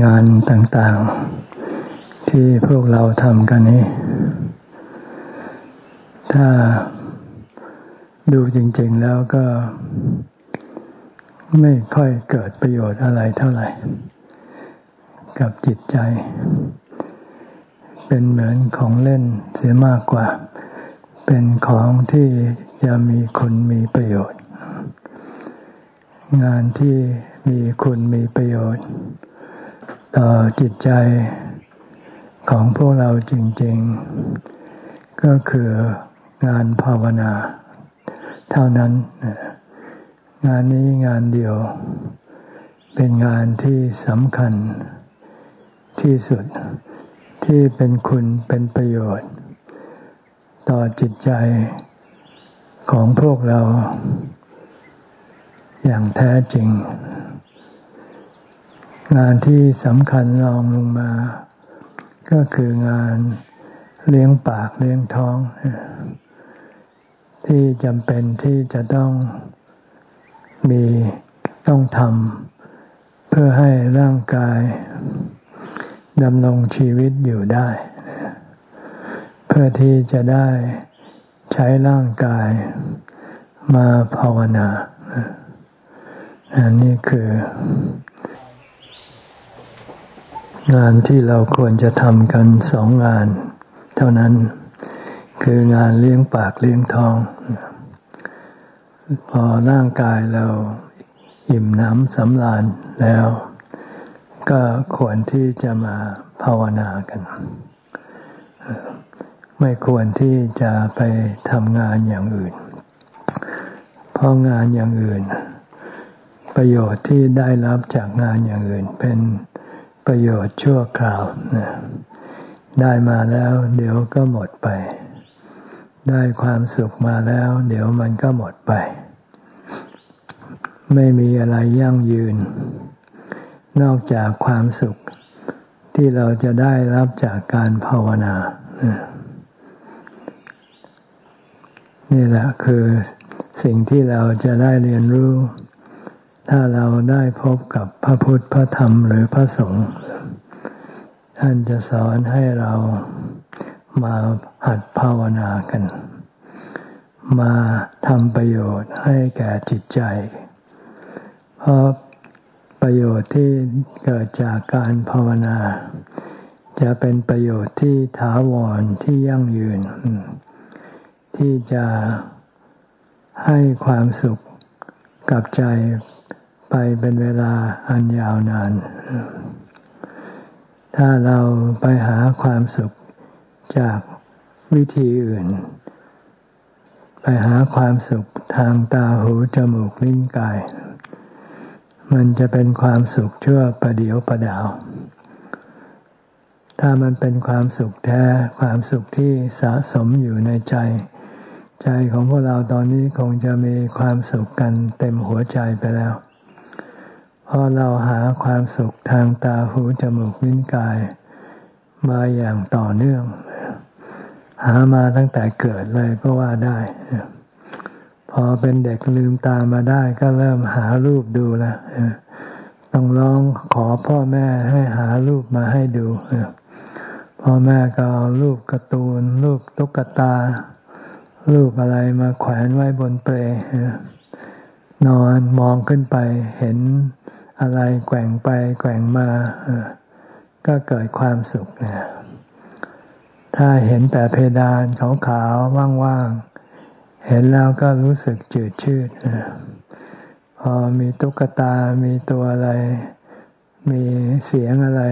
งานต่างๆ ที่พวกเราทำกันนี้ ถ้าดูจริง ๆ แล้วก็ไม่ค่อยเกิดประโยชน์อะไรเท่าไหร่ กับจิตใจ เป็นเหมือนของเล่นเสียมากกว่า เป็นของที่จะมีคุณมีประโยชน์ งานที่มีคุณมีประโยชน์ ต่อจิตใจของพวกเราจริง ๆ ก็คืองานภาวนา เท่านั้น งานนี้งานเดียว เป็นงานที่สำคัญที่สุดที่เป็นคุณเป็นประโยชน์ ต่อจิตใจของพวกเรา อย่างแท้จริง งานที่สำคัญรองลงมา ก็คืองานเลี้ยงปากเลี้ยงท้อง ที่จำเป็นที่จะต้องมีต้องทำเพื่อให้ร่างกายดำรงชีวิตอยู่ได้ เพื่อที่จะได้ใช้ร่างกายมาภาวนาอันนี้คือ งานที่เราควรจะทำกันสองงาน เท่านั้น คืองานเลี้ยงปากเลี้ยงท้อง พอร่างกายเราอิ่มน้ำสำราญแล้ว ก็ควรที่จะมาภาวนากัน ไม่ควรที่จะไปทำงานอย่างอื่น เพราะงานอย่างอื่น ประโยชน์ที่ได้รับจากงานอย่างอื่นเป็น ประโยชน์ชั่วคราวได้มาแล้ว เดี๋ยวก็หมดไป ได้ความสุขมาแล้ว เดี๋ยวมันก็หมดไป ไม่มีอะไรยั่งยืน นอกจากความสุขที่เราจะได้รับจากการภาวนานี่แหละคือสิ่งที่เราจะได้เรียนรู้ ถ้าเราได้พบกับพระพุทธพระธรรมหรือพระสงฆ์ท่านจะสอนให้เรามาหัดภาวนากัน มาทำประโยชน์ให้แก่จิตใจ เพราะประโยชน์ที่เกิดจากการภาวนา จะเป็นประโยชน์ที่ถาวรที่ยั่งยืน ที่จะให้ความสุขกับใจ ไปเป็นเวลาอันยาวนาน ถ้าเราไปหาความสุขจากวิธีอื่น ไปหาความสุขทางตาหูจมูกลิ้นกาย มันจะเป็นความสุขชั่วประเดียวประดาว ถ้ามันเป็นความสุขแท้ความสุขที่สะสมอยู่ในใจ ใจของพวกเราตอนนี้คงจะมีความสุขกันเต็มหัวใจไปแล้ว เพราะเราหาความสุขทางตาหูจมูกลิ้นกาย มาอย่างต่อเนื่อง หามาตั้งแต่เกิดเลยก็ว่าได้ พอเป็นเด็กลืมตามาได้ก็เริ่มหารูปดูล้วต้องร้องขอพ่อแม่ให้หารูปมาให้ดูพ่อแม่ก็เอารูปการ์ตูน รูปตุ๊กตา รูปอะไรมาแขวนไว้บนเปลนอนมองขึ้นไปเห็น อะไรแกว่งไปแกว่งมา ก็เกิดความสุขเนี่ยถ้าเห็นแต่เพดานขาวๆว่างๆ เห็นแล้วก็รู้สึกจืดชืดพอมีตุ๊กตา มีตัวอะไร มีเสียงอะไร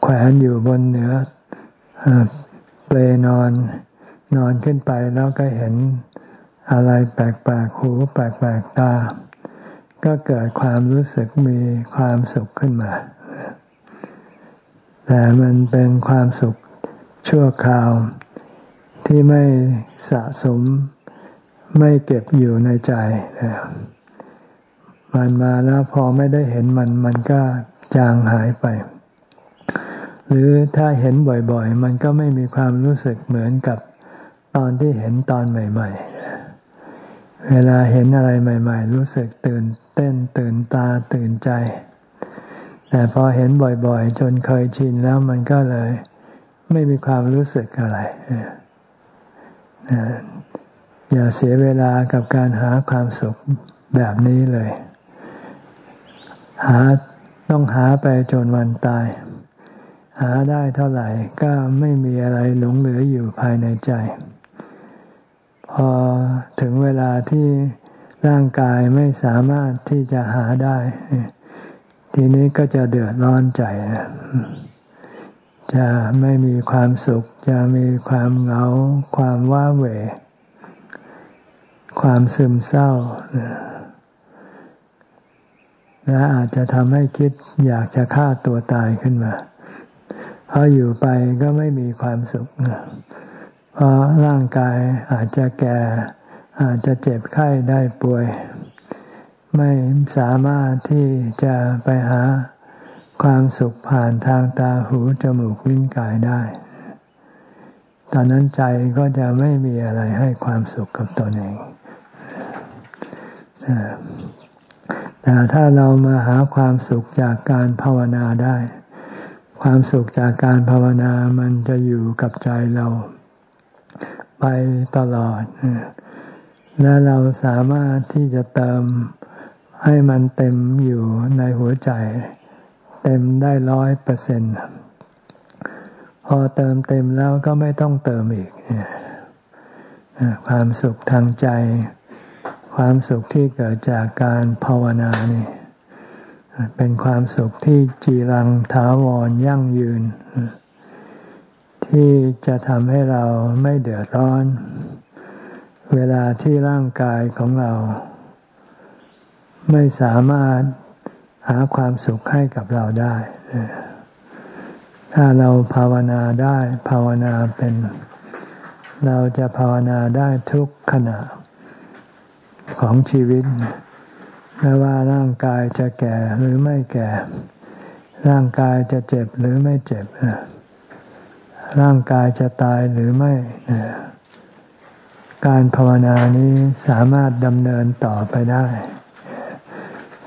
แขวนอยู่บนเหนือเปลนอนนอนขึ้นไปแล้วก็เห็นอะไรแปลกๆหูแปลกๆตา ก็เกิดความรู้สึกมีความสุขขึ้นมา แต่มันเป็นความสุขชั่วคราวที่ไม่สะสมไม่เก็บอยู่ในใจ มันมาแล้วพอไม่ได้เห็นมัน มันก็จางหายไป หรือถ้าเห็นบ่อยๆ มันก็ไม่มีความรู้สึกเหมือนกับตอนที่เห็นตอนใหม่ ๆ เวลาเห็นอะไรใหม่ ๆ รู้สึกตื่นเต้นตื่นตาตื่นใจ แต่พอเห็นบ่อยๆ จนเคยชินแล้วมันก็เลย ไม่มีความรู้สึกอะไรอย่าเสียเวลากับการหาความสุขแบบนี้เลย หาต้องหาไปจนวันตาย หาได้เท่าไหร่ก็ไม่มีอะไรหลงเหลืออยู่ภายในใจ พอถึงเวลาที่ร่างกายไม่สามารถที่จะหาได้ ทีนี้ก็จะเดือดร้อนใจ จะไม่มีความสุข จะมีความเหงา ความว้าเหวความซึมเศร้าและอาจจะทำให้คิดอยากจะฆ่าตัวตายขึ้นมา เพราะอยู่ไปก็ไม่มีความสุข เพราะร่างกายอาจจะแก่ อาจจะเจ็บไข้ได้ป่วย ไม่สามารถที่จะไปหาความสุขผ่านทางตาหูจมูกลิ้นกายได้ ตอนนั้นใจก็จะไม่มีอะไรให้ความสุขกับตนเองแต่ถ้าเรามาหาความสุขจากการภาวนาได้ ความสุขจากการภาวนามันจะอยู่กับใจเรา ไปตลอด และเราสามารถที่จะเติมให้มันเต็มอยู่ในหัวใจ เต็มได้ร้อยเปอร์เซ็นต์พอเติมเต็มแล้วก็ไม่ต้องเติมอีก ความสุขทางใจ ความสุขที่เกิดจากการภาวนานี่เป็นความสุขที่จีรังถาวรยั่งยืน ที่จะทำให้เราไม่เดือดร้อน เวลาที่ร่างกายของเรา ไม่สามารถหาความสุขให้กับเราได้ ถ้าเราภาวนาได้ภาวนาเป็น เราจะภาวนาได้ทุกขณะของชีวิตไม่ว่าร่างกายจะแก่หรือไม่แก่ ร่างกายจะเจ็บหรือไม่เจ็บ ร่างกายจะตายหรือไม่ การภาวนานี้สามารถดำเนินต่อไปได้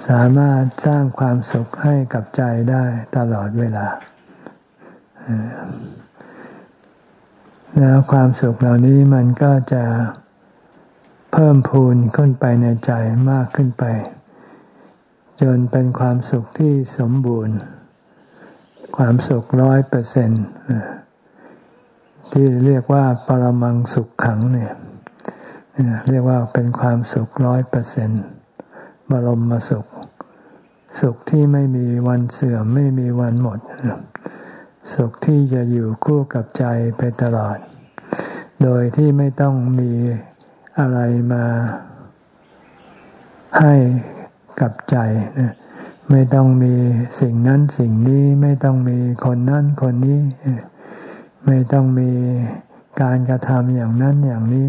สามารถสร้างความสุขให้กับใจได้ตลอดเวลาแล้วความสุขเหล่านี้มันก็จะเพิ่มพูนขึ้นไปในใจมากขึ้นไป จนเป็นความสุขที่สมบูรณ์ ความสุขร้อยเปอร์เซ็นต์ ที่เรียกว่าปรมังสุขขังเนี่ยเรียกว่าเป็นความสุขร้อยเปอร์เซ็นต์บรมมาสุข สุขที่ไม่มีวันเสื่อมไม่มีวันหมด สุขที่จะอยู่คู่กับใจไปตลอด โดยที่ไม่ต้องมีอะไรมาให้กับใจไม่ต้องมีสิ่งนั้นสิ่งนี้ไม่ต้องมีคนนั้นคนนี้ ไม่ต้องมีการกระทำอย่างนั้นอย่างนี้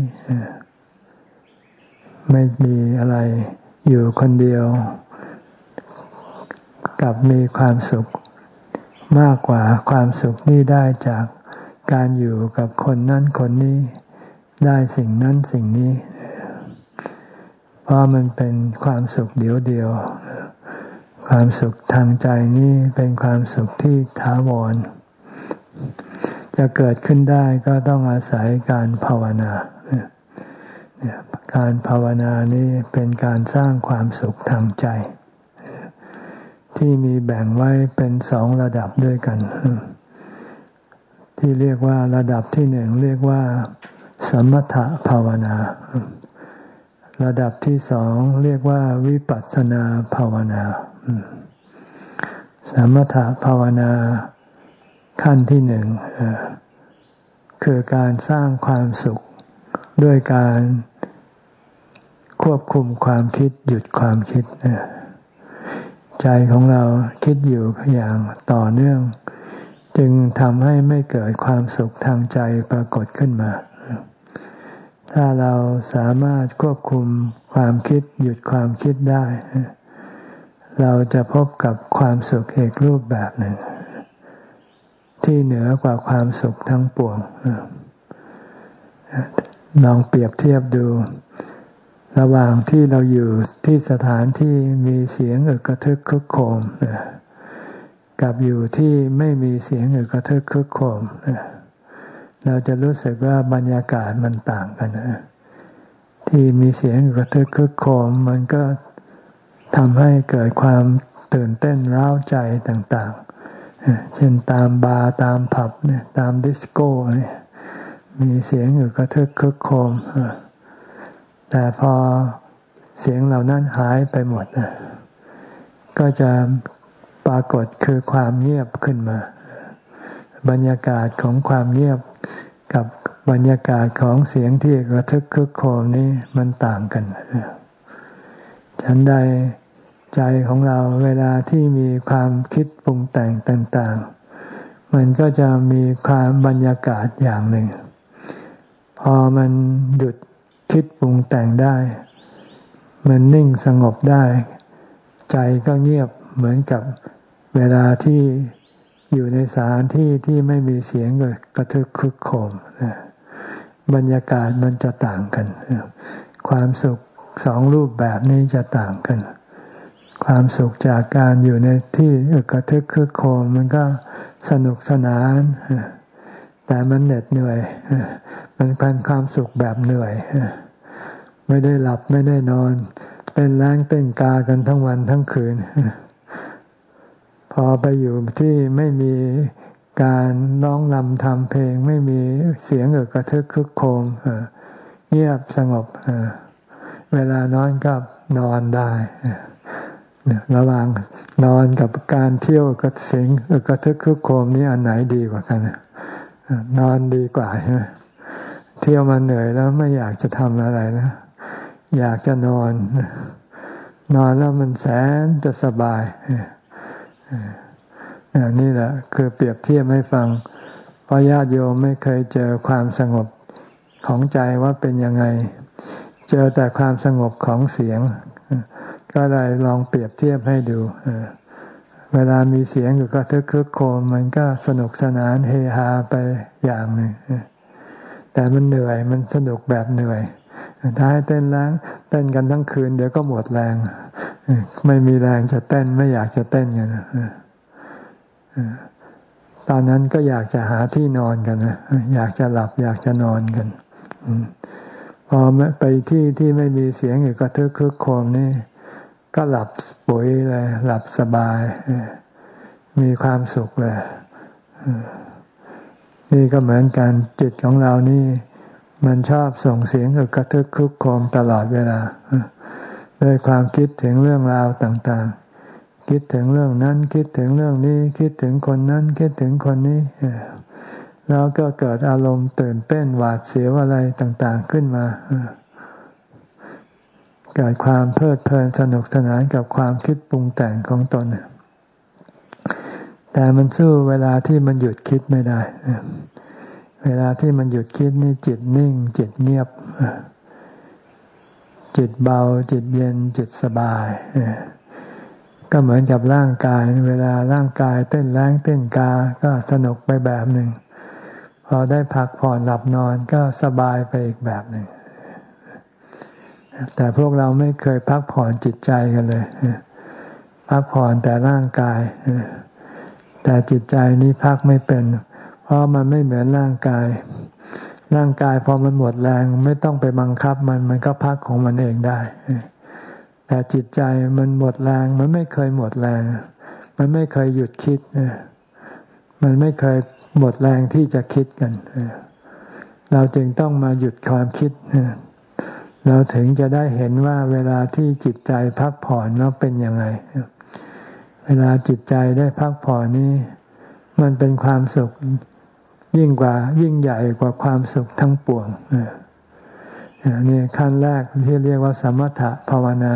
ไม่มีอะไรอยู่คนเดียว กับมีความสุขมากกว่าความสุขที่ได้จากการอยู่กับคนนั้นคนนี้ได้สิ่งนั้นสิ่งนี้ เพราะมันเป็นความสุขเดียวเดียว ความสุขทางใจนี้เป็นความสุขที่ถาวร จะเกิดขึ้นได้ก็ต้องอาศัยการภาวนาการภาวนานี้เป็นการสร้างความสุขทางใจ ที่มีแบ่งไว้เป็นสองระดับด้วยกัน ที่เรียกว่าระดับที่หนึ่งเรียกว่า สมถะภาวนา ระดับที่สองเรียกว่าวิปัสสนาภาวนา สมถะภาวนา ขั้นที่หนึ่งคือการสร้างความสุขด้วยการควบคุมความคิดหยุดความคิดใจของเราคิดอยู่อย่างต่อเนื่อง จึงทำให้ไม่เกิดความสุขทางใจปรากฏขึ้นมา ถ้าเราสามารถควบคุมความคิดหยุดความคิดได้ เราจะพบกับความสุขเอกรูปแบบหนึ่ง ที่เหนือกว่าความสุขทั้งปวงลองเปรียบเทียบดู ระหว่างที่เราอยู่ที่สถานที่มีเสียงอึกกระทึกคึกโคมกับอยู่ที่ไม่มีเสียงหรือกระทึกคึกโคมเราจะรู้สึกว่าบรรยากาศมันต่างกันที่มีเสียงกระทึกคึกโคมมันก็ทำให้เกิดความตื่นเต้นร้าวใจต่างๆ เช่นตามบาร์ตามผับเนี่ยตามดิสโก้เนี่ยมีเสียงอยู่กระทึกคึกโคมแต่พอเสียงเหล่านั้นหายไปหมดก็จะปรากฏคือความเงียบขึ้นมา บรรยากาศของความเงียบกับบรรยากาศของเสียงที่กระทึกคึกโคมนี้มันต่างกันฉันใด ใจของเราเวลาที่มีความคิดปรุงแต่งต่าง ๆ มันก็จะมีความบรรยากาศอย่างหนึ่ง พอมันหยุดคิดปรุงแต่งได้ มันนิ่งสงบได้ ใจก็เงียบเหมือนกับเวลาที่อยู่ในสถานที่ที่ไม่มีเสียงกระทึกคึกโคมบรรยากาศมันจะต่างกัน ความสุขสองรูปแบบนี้จะต่างกัน ความสุขจากการอยู่ในที่อึกระทึกคึกโคมมันก็สนุกสนาน แต่มันเหน็ดเหนื่อย มันเป็นความสุขแบบเหนื่อย ไม่ได้หลับไม่ได้นอน เป็นแรงเต้นกากันทั้งวันทั้งคืน พอไปอยู่ที่ไม่มีการน้องนำทำเพลง ไม่มีเสียงเอกระทึกคึกโคมเงียบสงบเวลานอนก็นอนได้ ระหว่างนอนกับการเที่ยวกับเสียงกระทึกคึกโคมนี้อันไหนดีกว่ากันนอนดีกว่าใช่ไหมเที่ยวมาเหนื่อยแล้วไม่อยากจะทำอะไรนะอยากจะนอน นอนแล้วมันแสนจะสบายนี่แหละคือเปรียบเทียบให้ฟังเพราะญาติโยมไม่เคยเจอความสงบของใจว่าเป็นยังไง เจอแต่ความสงบของเสียง ก็เลยลองเปรียบเทียบให้ดูเวลามีเสียงอยู่ก็ทึกคึกโคมมันก็สนุกสนานเฮฮาไปอย่างหนึ่งแต่มันเหนื่อยมันสนุกแบบเหนื่อยถ้าให้เต้นแรงเต้นกันทั้งคืน เดี๋ยวก็หมดแรงไม่มีแรงจะเต้นไม่อยากจะเต้นกันตอนนั้นก็อยากจะหาที่นอนกันนะอยากจะหลับ อยากจะนอนกันพอไปที่ที่ไม่มีเสียงอยู่ก็ทึกคึกโคมนี่ ก็หลับปุ๋ยเลย หลับสบาย มีความสุขเลย นี่ก็เหมือนกันจิตของเรานี่ มันชอบส่งเสียงกระทึกคึกโคมตลอดเวลาด้วยความคิดถึงเรื่องราวต่าง ๆ คิดถึงเรื่องนั้น คิดถึงเรื่องนี้ คิดถึงคนนั้น คิดถึงคนนี้แล้วก็เกิดอารมณ์ตื่นเต้นหวาดเสียวอะไรต่าง ๆ ขึ้นมา เกิดความเพลิดเพลินสนุกสนานกับความคิดปรุงแต่งของตน แต่มันสู้เวลาที่มันหยุดคิดไม่ได้ เวลาที่มันหยุดคิดนี่จิตนิ่ง จิตเงียบ จิตเบา จิตเย็น จิตสบาย ก็เหมือนกับร่างกาย เวลาร่างกายเต้นแรงเต้นกา ก็สนุกไปแบบหนึ่ง พอได้พักผ่อนหลับนอนก็สบายไปอีกแบบหนึ่ง แต่พวกเราไม่เคยพักผ่อนจิตใจกันเลย พักผ่อนแต่ร่างกาย แต่จิตใจนี้พักไม่เป็น เพราะมันไม่เหมือนร่างกาย ร่างกายพอมันหมดแรงไม่ต้องไปบังคับมันมันก็พักของมันเองได้ แต่จิตใจมันหมดแรงมันไม่เคยหมดแรง มันไม่เคยหยุดคิด มันไม่เคยหมดแรงที่จะคิดกัน เราจึงต้องมาหยุดความคิด เราถึงจะได้เห็นว่าเวลาที่จิตใจพักผ่อนแล้วเป็นยังไง เวลาจิตใจได้พักผ่อนนี้ มันเป็นความสุขยิ่งกว่ายิ่งใหญ่กว่าความสุขทั้งปวงนี่ขั้นแรกที่เรียกว่าสมถะภาวนา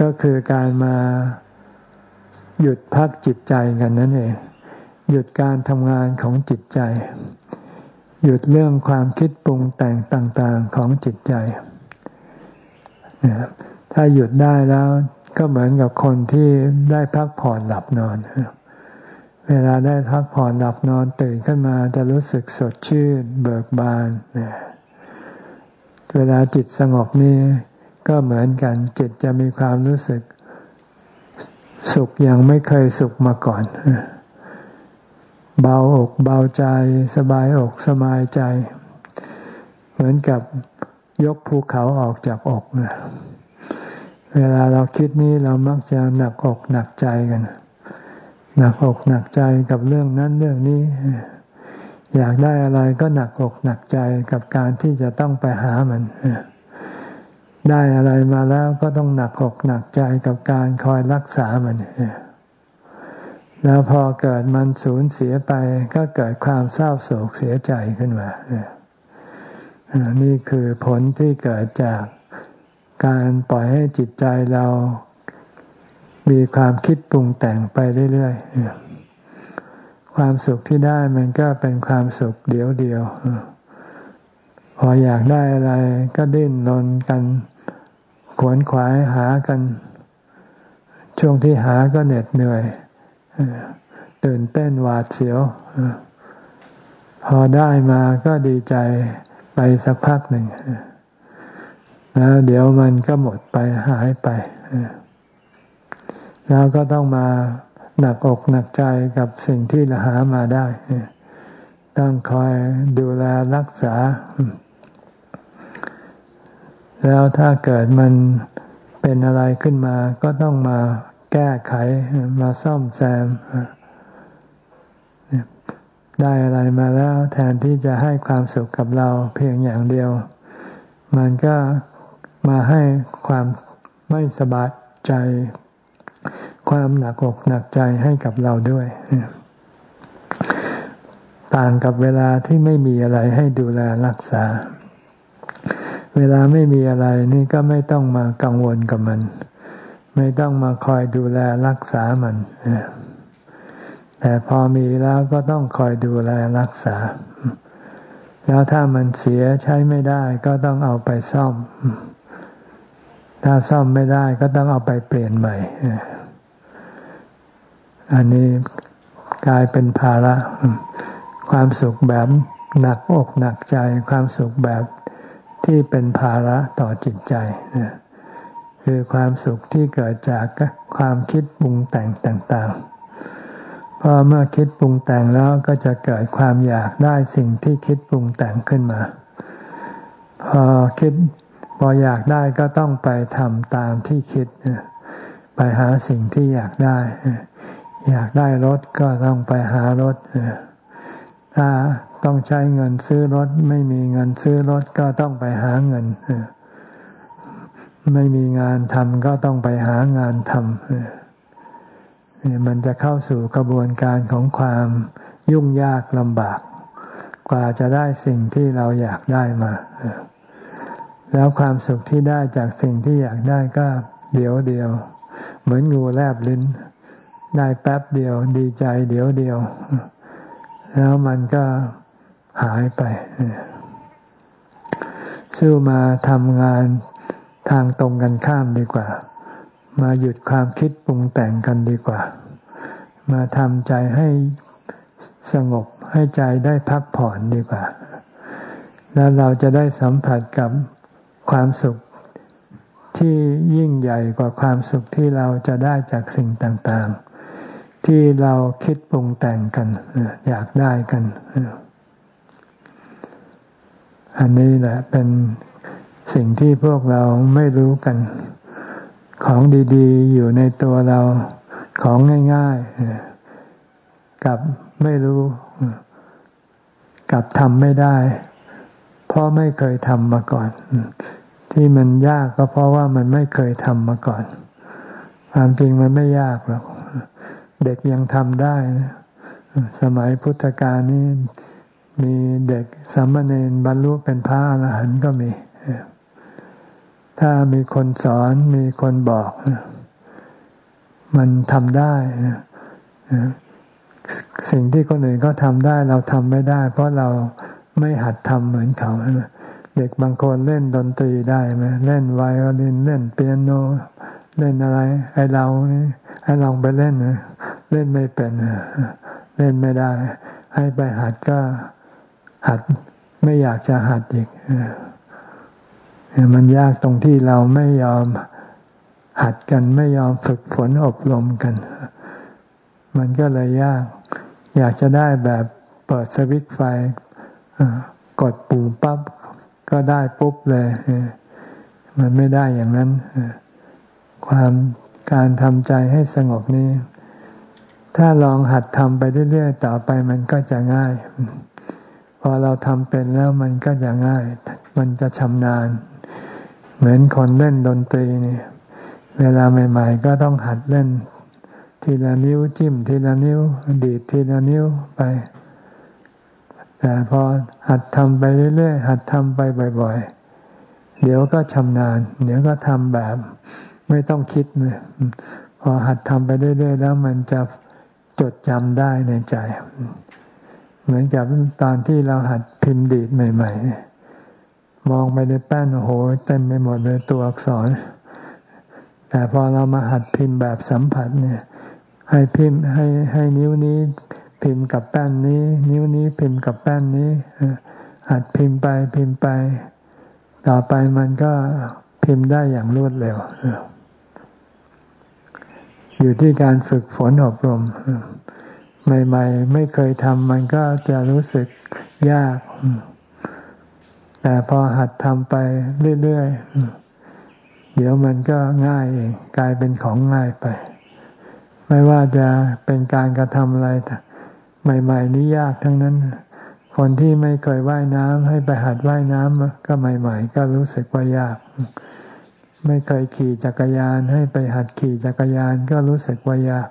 ก็คือการมาหยุดพักจิตใจกันนั่นเองหยุดการทำงานของจิตใจ หยุดเรื่องความคิดปรุงแต่งต่าง ๆของจิตใจ ถ้าหยุดได้แล้วก็เหมือนกับคนที่ได้พักผ่อนหลับนอน เวลาได้พักผ่อนหลับนอนตื่นขึ้นมาจะรู้สึกสดชื่น เบิกบาน เวลาจิตสงบนี่ก็เหมือนกันจิตจะมีความรู้สึก สุขอย่างไม่เคยสุขมาก่อน เบาอกเบาใจ สบายอกสบายใจ เหมือนกับ ยกภูเขาออกจากอกนะเวลาเราคิดนี้เรามักจะหนักอกหนักใจกันหนักอกหนักใจกับเรื่องนั้นเรื่องนี้ อยากได้อะไรก็หนักอกหนักใจกับการที่จะต้องไปหามันได้อะไรมาแล้วก็ต้องหนักอกหนักใจกับการคอยรักษามันแล้วพอเกิดมันสูญเสียไป ก็เกิดความเศร้าโศกเสียใจขึ้นมานี่ นี่คือผลที่เกิดจากการปล่อยให้จิตใจเรามีความคิดปรุงแต่งไปเรื่อยๆ ความสุขที่ได้มันก็เป็นความสุขเดียวเดียว พออยากได้อะไรก็ดิ้นรนกัน ขวนขวายหากัน ช่วงที่หาก็เหน็ดเหนื่อยตื่นเต้นหวาดเสียว พอได้มาก็ดีใจ ไปสักพักหนึ่งแล้วเดี๋ยวมันก็หมดไปหายไป แล้วก็ต้องมาหนักอกหนักใจกับสิ่งที่เราหามาได้ ต้องคอยดูแลรักษา แล้วถ้าเกิดมันเป็นอะไรขึ้นมา ก็ต้องมาแก้ไขมาซ่อมแซม ได้อะไรมาแล้วแทนที่จะให้ความสุขกับเราเพียงอย่างเดียว มันก็มาให้ความไม่สบายใจ ความหนักอกหนักใจให้กับเราด้วย ต่างกับเวลาที่ไม่มีอะไรให้ดูแลรักษา เวลาไม่มีอะไรนี่ก็ไม่ต้องมากังวลกับมัน ไม่ต้องมาคอยดูแลรักษามัน แต่พอมีแล้วก็ต้องคอยดูแลรักษา แล้วถ้ามันเสียใช้ไม่ได้ก็ต้องเอาไปซ่อม ถ้าซ่อมไม่ได้ก็ต้องเอาไปเปลี่ยนใหม่ อันนี้กลายเป็นภาระ ความสุขแบบหนักอกหนักใจ ความสุขแบบที่เป็นภาระต่อจิตใจคือความสุขที่เกิดจากความคิดปรุงแต่งต่าง ๆ พอเมื่อคิดปรุงแต่งแล้วก็จะเกิดความอยากได้สิ่งที่คิดปรุงแต่งขึ้นมา พอคิดพออยากได้ก็ต้องไปทำตามที่คิด ไปหาสิ่งที่อยากได้ อยากได้รถก็ต้องไปหารถ ถ้าต้องใช้เงินซื้อรถ ไม่มีเงินซื้อรถก็ต้องไปหาเงิน ไม่มีงานทำก็ต้องไปหางานทำ มันจะเข้าสู่กระบวนการของความยุ่งยากลำบาก กว่าจะได้สิ่งที่เราอยากได้มา แล้วความสุขที่ได้จากสิ่งที่อยากได้ก็เดี๋ยวเดียว เหมือนงูแลบลิ้น ได้แป๊บเดียว ดีใจเดี๋ยวเดียว แล้วมันก็หายไปสู้มาทำงานทางตรงกันข้ามดีกว่า มาหยุดความคิดปรุงแต่งกันดีกว่า มาทำใจให้สงบให้ใจได้พักผ่อนดีกว่า แล้วเราจะได้สัมผัสกับความสุขที่ยิ่งใหญ่กว่าความสุขที่เราจะได้จากสิ่งต่างๆ ที่เราคิดปรุงแต่งกัน อยากได้กัน อันนี้แหละเป็นสิ่งที่พวกเราไม่รู้กัน ของดีๆ อยู่ในตัวเราของง่ายๆกับไม่รู้กับทำไม่ได้ เพราะไม่เคยทำมาก่อน ที่มันยากก็เพราะว่ามันไม่เคยทำมาก่อน ความจริงมันไม่ยากหรอกเด็กยังทำได้สมัยพุทธกาลนี้มีเด็กสามเณรบรรลุเป็นพระอรหันต์ก็มี ถ้ามีคนสอนมีคนบอก มันทำได้ สิ่งที่คนอื่นก็ทำได้ เราทำไม่ได้ เพราะเราไม่หัดทำเหมือนเขาเด็กบางคนเล่นดนตรีได้ไหมเล่นไวโอลินเล่นเปียโน เล่นอะไรไอเรานี่ให้ลองไปเล่นนะเล่นไม่เป็นเล่นไม่ได้ ให้ไปหัดก็หัดไม่อยากจะหัดอีก มันยากตรงที่เราไม่ยอมหัดกันไม่ยอมฝึกฝนอบรมกัน มันก็เลยยาก อยากจะได้แบบเปิดสวิตไฟกดปุ่มปั๊บก็ได้ปุ๊บเลย มันไม่ได้อย่างนั้น ความการทำใจให้สงบนี้ ถ้าลองหัดทำไปเรื่อยๆต่อไปมันก็จะง่าย พอเราทำเป็นแล้วมันก็จะง่าย มันจะชำนาญ เหมือนคนเล่นดนตรีนี่เวลาใหม่ ๆ ก็ต้องหัดเล่น ทีละนิ้วจิ้ม ทีละนิ้ว ดีดทีละนิ้วไป แต่พอหัดทำไปเรื่อยๆหัดทำไปบ่อย ๆ เดี๋ยวก็ชำนาญ เดี๋ยวก็ทำแบบ ไม่ต้องคิดเลยพอหัดทำไปเรื่อยๆแล้วมันจะจดจำได้ในใจ เหมือนกับตอนที่เราหัดพิมพ์ดีดใหม่ ๆ มองไปในแป้นโอ้โหเต็มไปหมดเลยตัวอักษร แต่พอเรามาหัดพิมพ์แบบสัมผัสเนี่ย ให้พิมพ์ให้ให้นิ้วนี้ พิมพ์กับแป้นนี้ นิ้วนี้พิมพ์กับแป้นนี้หัดพิมพ์ไปพิมพ์ไป ต่อไปมันก็พิมพ์ได้อย่างรวดเร็วอยู่ที่การฝึกฝนอบรมใหม่ ๆ ไม่เคยทำมันก็จะรู้สึกยาก แต่พอหัดทำไปเรื่อยๆ เดี๋ยวมันก็ง่ายเองกลายเป็นของง่ายไป ไม่ว่าจะเป็นการกระทำอะไร ใหม่ ๆ นี้ยากทั้งนั้น คนที่ไม่เคยว่ายน้ำให้ไปหัดว่ายน้ำก็ใหม่ ๆ ก็รู้สึกว่ายาก ไม่เคยขี่จักรยานให้ไปหัดขี่จักรยานก็รู้สึกว่ายาก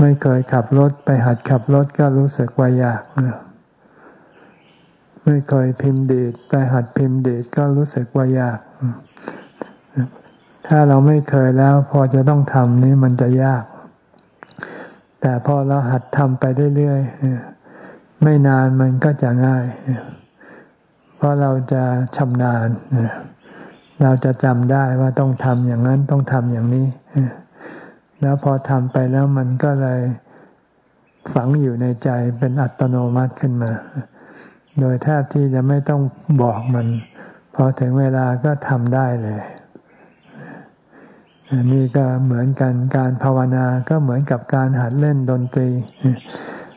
ไม่เคยขับรถไปหัดขับรถก็รู้สึกว่ายาก ไม่เคยพิมพ์ดีดไปหัดพิมพ์ดีดก็รู้สึกว่ายาก ถ้าเราไม่เคยแล้วพอจะต้องทำนี่มันจะยาก แต่พอเราหัดทำไปเรื่อยๆไม่นานมันก็จะง่าย เพราะเราจะชำนาญเราจะจำได้ว่าต้องทำอย่างนั้นต้องทำอย่างนี้ แล้วพอทำไปแล้วมันก็เลยฝังอยู่ในใจเป็นอัตโนมัติขึ้นมา โดยแทบที่จะไม่ต้องบอกมัน พอถึงเวลาก็ทำได้เลยอันนี้ก็เหมือนกันการภาวนาก็เหมือนกับการหัดเล่นดนตรี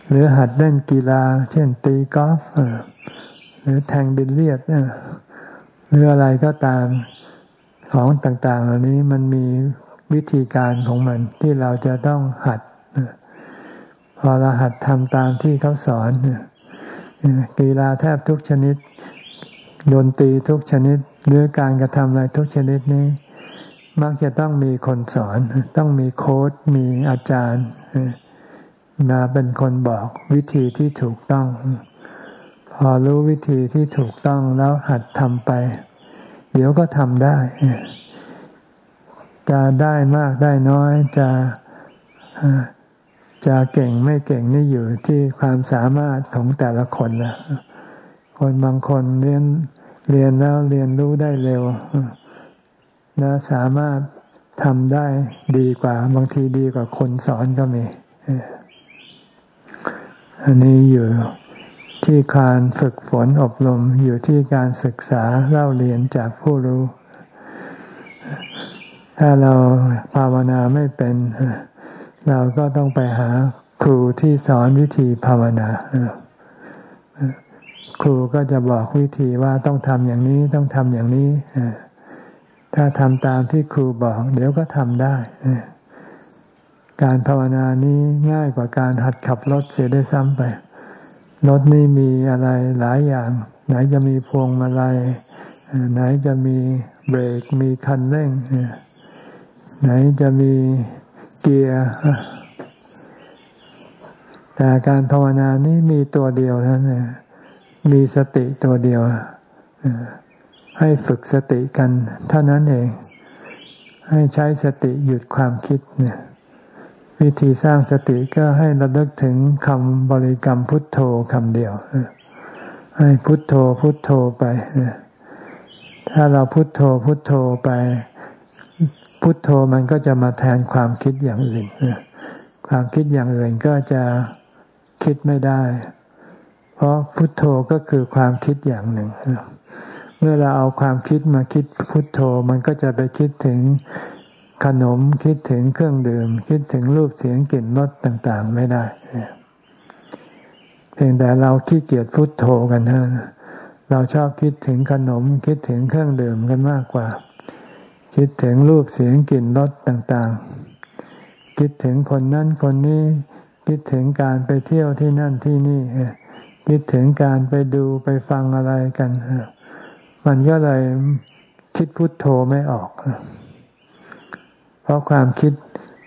หรือหัดเล่นกีฬา เช่นตีกอล์ฟหรือแทงบิลเลียดหรืออะไรก็ตามของต่าง ๆ เหล่านี้มันมีวิธีการของมันที่เราจะต้องหัดพอเราหัดทำตามที่เขาสอน กีฬาแทบทุกชนิดดนตรีทุกชนิด หรือการกระทำอะไรทุกชนิดนี้ มักจะต้องมีคนสอน ต้องมีโค้ดมีอาจารย์มาเป็นคนบอกวิธีที่ถูกต้อง พอรู้วิธีที่ถูกต้องแล้วหัดทำไป เดี๋ยวก็ทำได้จะได้มากได้น้อยจะ จะเก่งไม่เก่งนี่อยู่ที่ความสามารถของแต่ละคนนะคนบางคนเรียนเรียนแล้วเรียนรู้ได้เร็วและสามารถทำได้ดีกว่า บางทีดีกว่าคนสอนก็มี อันนี้อยู่ที่การฝึกฝนอบรมอยู่ที่การศึกษาเล่าเรียนจากผู้รู้ ถ้าเราภาวนาไม่เป็น เราก็ต้องไปหาครูที่สอนวิธีภาวนาครูก็จะบอกวิธีว่าต้องทำอย่างนี้ต้องทำอย่างนี้ถ้าทำตามที่ครูบอก เดี๋ยวก็ทำได้การภาวนานี้ง่ายกว่าการหัดขับรถเสียได้ซ้ำไป รถนี่มีอะไรหลายอย่าง ไหนจะมีพวงมาลัยไหนจะมีเบรกมีคันเร่งไหนจะมี เกียร์แต่การภาวนานี้มีตัวเดียวเท่านั้นมีสติตัวเดียว ให้ฝึกสติกันเท่านั้นเอง ให้ใช้สติหยุดความคิดเนี่ยวิธีสร้างสติก็ให้ระลึกถึงคำบริกรรมพุทโธคำเดียว ให้พุทโธพุทโธไป ถ้าเราพุทโธพุทโธไป พุทโธมันก็จะมาแทนความคิดอย่างอื่น ความคิดอย่างอื่นก็จะคิดไม่ได้ เพราะพุทโธก็คือความคิดอย่างหนึ่ง เมื่อเราเอาความคิดมาคิดพุทโธมันก็จะไปคิดถึงขนมคิดถึงเครื่องดื่ม คิดถึงรูปเสียงกลิ่นรสต่างๆ ไม่ได้เพียงแต่เราขี้เกียจพุโทโธกันนะเราชอบคิดถึงขนมคิดถึงเครื่องดื่มกันมากกว่า คิดถึงรูปเสียงกลิ่นรสต่างๆ คิดถึงคนนั้นคนนี้ คิดถึงการไปเที่ยวที่นั่นที่นี่คิดถึงการไปดูไปฟังอะไรกันมันก็เลยคิดพุทโธไม่ออก เพราะความคิด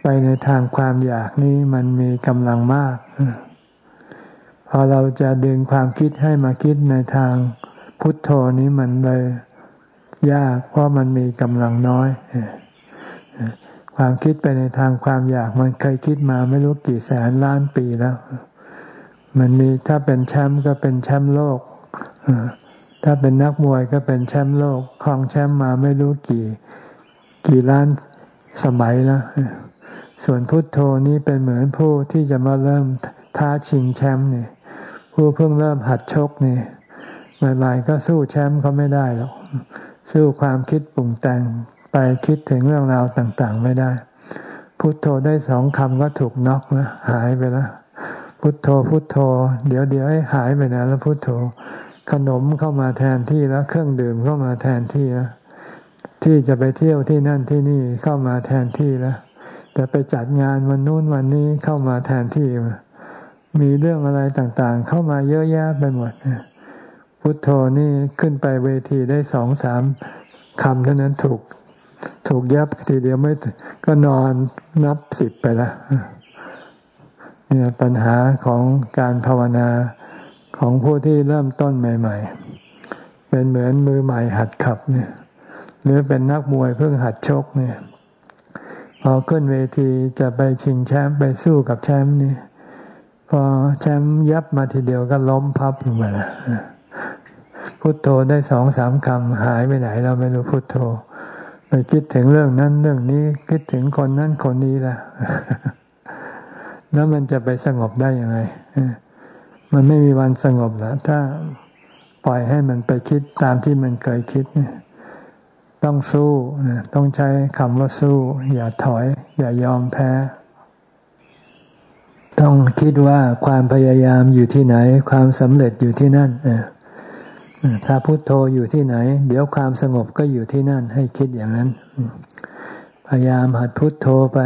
ไปในทางความอยากนี้มันมีกำลังมาก พอเราจะดึงความคิดให้มาคิดในทางพุทโธนี้มันเลย ยาก เพราะมันมีกำลังน้อยความคิดไปในทางความอยากมันเคยคิดมาไม่รู้กี่แสนล้านปีแล้ว มันมีถ้าเป็นแชมป์ก็เป็นแชมป์โลก ถ้าเป็นนักมวยก็เป็นแชมป์โลกครองแชมป์มาไม่รู้กี่ กี่ล้านสมัยแล้ว ส่วนพุทโธนี้เป็นเหมือนผู้ที่จะมาเริ่มท้าชิงแชมป์เนี่ยผู้เพิ่งเริ่มหัดชกนี่ใหม่ๆก็สู้แชมป์เขาไม่ได้หรอก สู้ความคิดปรุงแต่งไปคิดถึงเรื่องราวต่างๆ ไม่ได้ พุโทโธได้สองคำก็ถูกน็อกนะหายไปแล้วพุโทโธพุโทโธ เดี๋ยวเดี๋ยวให้หายไปนะแล้วพุโทโธ ขนมเข้ามาแทนที่แล้ว เครื่องดื่มเข้ามาแทนที่แล้วที่จะไปเที่ยวที่นั่นที่นี่เข้ามาแทนที่แล้วแต่ไปจัดงานวันนู้นวันนี้เข้ามาแทนที่มีเรื่องอะไรต่างๆ เข้ามาเยอะแยะไปหมด พุทโธนี่ขึ้นไปเวทีได้สองสามคำเท่านั้นถูกถูกยับทีเดียวไม่ก็นอนนับสิบไปแล้วเนี่ยปัญหาของการภาวนาของผู้ที่เริ่มต้นใหม่ ๆ เป็นเหมือนมือใหม่หัดขับเนี่ย หรือเป็นนักมวยเพิ่งหัดชกเนี่ย พอขึ้นเวทีจะไปชิงแชมป์ไปสู้กับแชมป์นี่ พอแชมป์ยับมาทีเดียวก็ล้มพับลงไปแล้ว พุทโธได้สองสามคำหายไปไหนเราไม่รู้พุทโธ ไปคิดถึงเรื่องนั้นเรื่องนี้คิดถึงคนนั้นคนนี้ละแล้วมันจะไปสงบได้ยังไงมันไม่มีวันสงบแล้วถ้าปล่อยให้มันไปคิดตามที่มันเคยคิดต้องสู้ต้องใช้คำว่าสู้ อย่าถอย อย่ายอมแพ้ ต้องคิดว่าความพยายามอยู่ที่ไหน ความสำเร็จอยู่ที่นั่นเอ ถ้าพุโทโธอยู่ที่ไหน เดี๋ยวความสงบก็อยู่ที่นั่นให้คิดอย่างนั้น พยายามหัดพุโทโธไป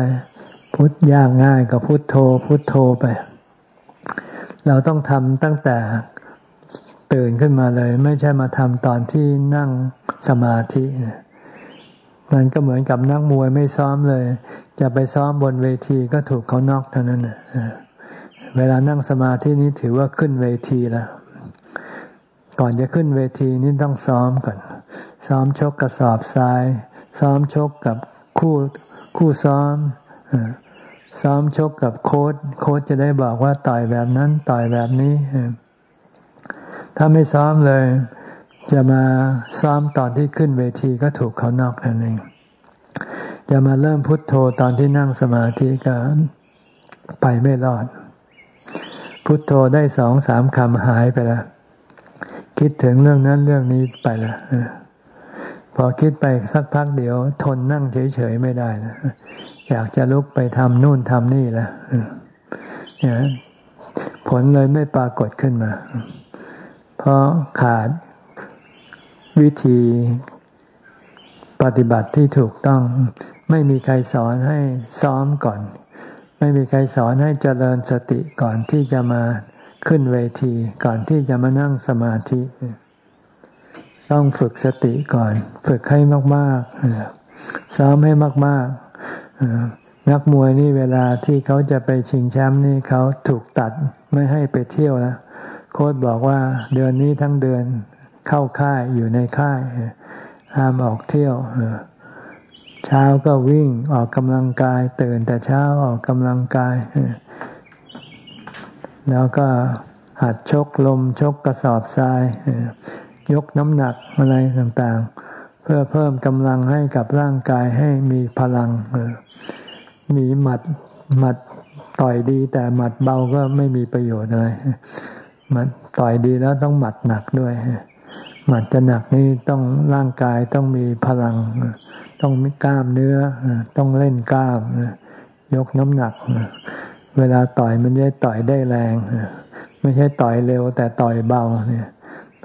พุทยากง่ายก็พุโทโธ พุโทโธไป เราต้องทำตั้งแต่ตื่นขึ้นมาเลย ไม่ใช่มาทำตอนที่นั่งสมาธิมันก็เหมือนกับนักมวยไม่ซ้อมเลย จะไปซ้อมบนเวทีก็ถูกเขานอกเท่านั้นเวลานั่งสมาธินี้ถือว่าขึ้นเวทีแล้ว ก่อนจะขึ้นเวทีนี่ต้องซ้อมก่อน ซ้อมชกกระสอบทราย ซ้อมชกกับคู่คู่ซ้อมซ้อมชกกับโค้ดโค้ดจะได้บอกว่าต่อยแบบนั้นต่อยแบบนี้ ถ้าไม่ซ้อมเลย จะมาซ้อมตอนที่ขึ้นเวทีก็ถูกเขานอกนั่นเองจะมาเริ่มพุทโธตอนที่นั่งสมาธิก็ไปไม่รอด พุทโธได้สองสามคำหายไปแล้ว คิดถึงเรื่องนั้นเรื่องนี้ไปละพอคิดไปสักพักเดียว ทนนั่งเฉยๆไม่ได้นะอยากจะลุกไปทำนู่นทำนี่ละเนี่ยผลเลยไม่ปรากฏขึ้นมา เพราะขาดวิธีปฏิบัติที่ถูกต้อง ไม่มีใครสอนให้ซ้อมก่อน ไม่มีใครสอนให้เจริญสติก่อนที่จะมา ขึ้นเวทีก่อนที่จะมานั่งสมาธิ ต้องฝึกสติก่อน ฝึกให้มากๆซ้อมให้มากๆนักมวยนี่เวลาที่เขาจะไปชิงแชมป์นี่เขาถูกตัดไม่ให้ไปเที่ยวแล้วโค้ดบอกว่าเดือนนี้ทั้งเดือนเข้าค่ายอยู่ในค่ายห้ามออกเที่ยวเช้าก็วิ่งออกกำลังกาย ตื่นแต่เช้าออกกำลังกาย แล้วก็หัดชกลมชกกระสอบทราย ยกน้ำหนักอะไรต่างๆ เพื่อเพิ่มกำลังให้กับร่างกายให้มีพลัง มีหมัดหมัดต่อยดี แต่หมัดเบาก็ไม่มีประโยชน์อะไรหมัดต่อยดีแล้วต้องหมัดหนักด้วยหมัดจะหนักนี่ต้องร่างกายต้องมีพลัง ต้องมีกล้ามเนื้อ ต้องเล่นกล้ามยกน้ำหนัก เวลาต่อยมันจะต่อยได้แรง ไม่ใช่ต่อยเร็ว แต่ต่อยเบาเนี่ย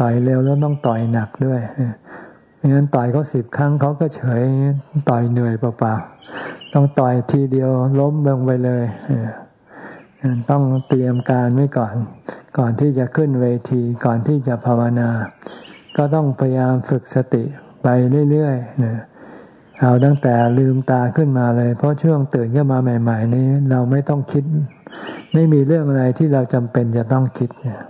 ต่อยเร็วแล้วต้องต่อยหนักด้วยไม่งั้นต่อยเขาสิบครั้งเขาก็เฉยต่อยเหนื่อยเปล่าๆต้องต่อยทีเดียวล้มลงไปเลยต้องเตรียมการไว้ก่อน ก่อนที่จะขึ้นเวทีก่อนที่จะภาวนา ก็ต้องพยายามฝึกสติไปเรื่อยๆ เอาตั้งแต่ลืมตาขึ้นมาเลย เพราะช่วงตื่นขึ้นมาใหม่ ๆ นี้ เราไม่ต้องคิด ไม่มีเรื่องอะไรที่เราจำเป็นจะต้องคิดเนี่ย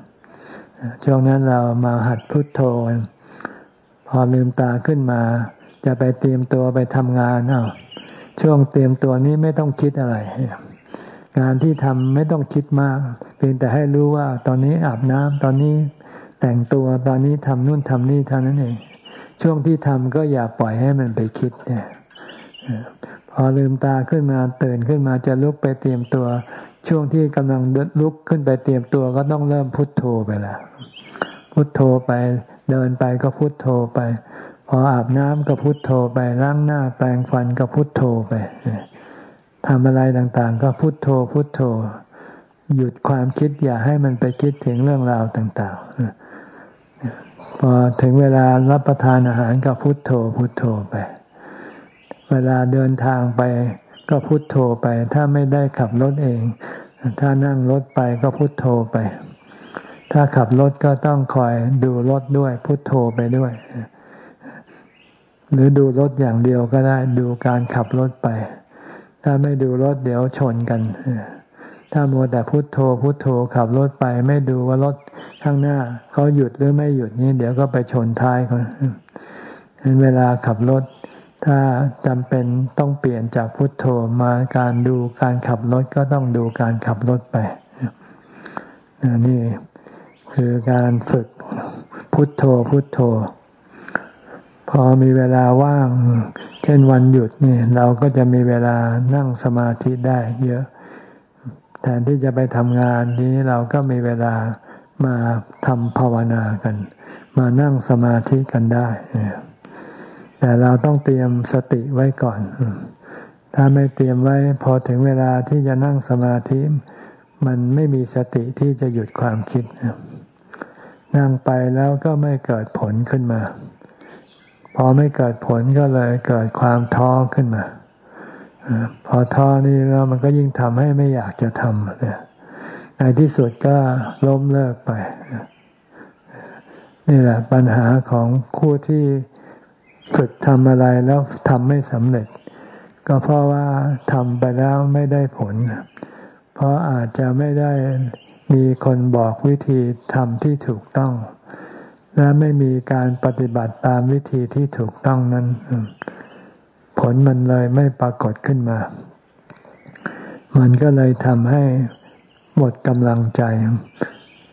ช่วงนั้นเรามาหัดพุทโธ พอลืมตาขึ้นมา จะไปเตรียมตัวไปทำงานเอาช่วงเตรียมตัวนี้ไม่ต้องคิดอะไร งานที่ทำไม่ต้องคิดมาก เพียงแต่ให้รู้ว่า ตอนนี้อาบน้ำตอนนี้แต่งตัวตอนนี้ทำนู่นทำนี่เท่านั้นเอง ช่วงที่ทำก็อย่าปล่อยให้มันไปคิดเนี่ยพอลืมตาขึ้นมาตื่นขึ้นมาจะลุกไปเตรียมตัว ช่วงที่กำลังลุกขึ้นไปเตรียมตัวก็ต้องเริ่มพุทโธไปละพุทโธไปเดินไปก็พุทโธไป พออาบน้ำก็พุทโธไปล้างหน้าแปรงฟันก็พุทโธไปทำอะไรต่างๆ ก็พุโทโธพุโทโธ หยุดความคิดอย่าให้มันไปคิดถึงเรื่องราวต่าง ๆ พอถึงเวลารับประทานอาหารก็พุโทโธพุโทโธไป เวลาเดินทางไปก็พุโทโธไป ถ้าไม่ได้ขับรถเอง ถ้านั่งรถไปก็พุโทโธไป ถ้าขับรถก็ต้องคอยดูรถด้วยพุโทโธไปด้วย หรือดูรถอย่างเดียวก็ได้ดูการขับรถไป ถ้าไม่ดูรถเดี๋ยวชนกัน ถ้ามัวแต่พุโทโธพุโทโธขับรถไป ไม่ดูว่ารถ ข้างหน้า เขาหยุดหรือไม่หยุดนี่เดี๋ยวก็ไปชนท้ายเขาเวลาขับรถ ถ้าจำเป็นต้องเปลี่ยนจากพุทโธมาการดูการขับรถก็ต้องดูการขับรถไปนี่คือการฝึกพุทโธพุทโธ พอมีเวลาว่าง เช่นวันหยุดนี่เราก็จะมีเวลานั่งสมาธิได้เยอะ แทนที่จะไปทำงานนี้เราก็มีเวลา มาทำภาวนากัน มานั่งสมาธิกันได้แต่เราต้องเตรียมสติไว้ก่อน ถ้าไม่เตรียมไว้พอถึงเวลาที่จะนั่งสมาธิ มันไม่มีสติที่จะหยุดความคิด นั่งไปแล้วก็ไม่เกิดผลขึ้นมา พอไม่เกิดผลก็เลยเกิดความท้อขึ้นมา พอท้อนี่แล้วมันก็ยิ่งทำให้ไม่อยากจะทำ ในที่สุดก็ล้มเลิกไป นี่แหละปัญหาของคู่ที่ฝึกทำอะไรแล้วทำไม่สำเร็จ ก็เพราะว่าทำไปแล้วไม่ได้ผล เพราะอาจจะไม่ได้มีคนบอกวิธีทำที่ถูกต้อง และไม่มีการปฏิบัติตามวิธีที่ถูกต้องนั้น ผลมันเลยไม่ปรากฏขึ้นมา มันก็เลยทำให้ หมดกำลังใจ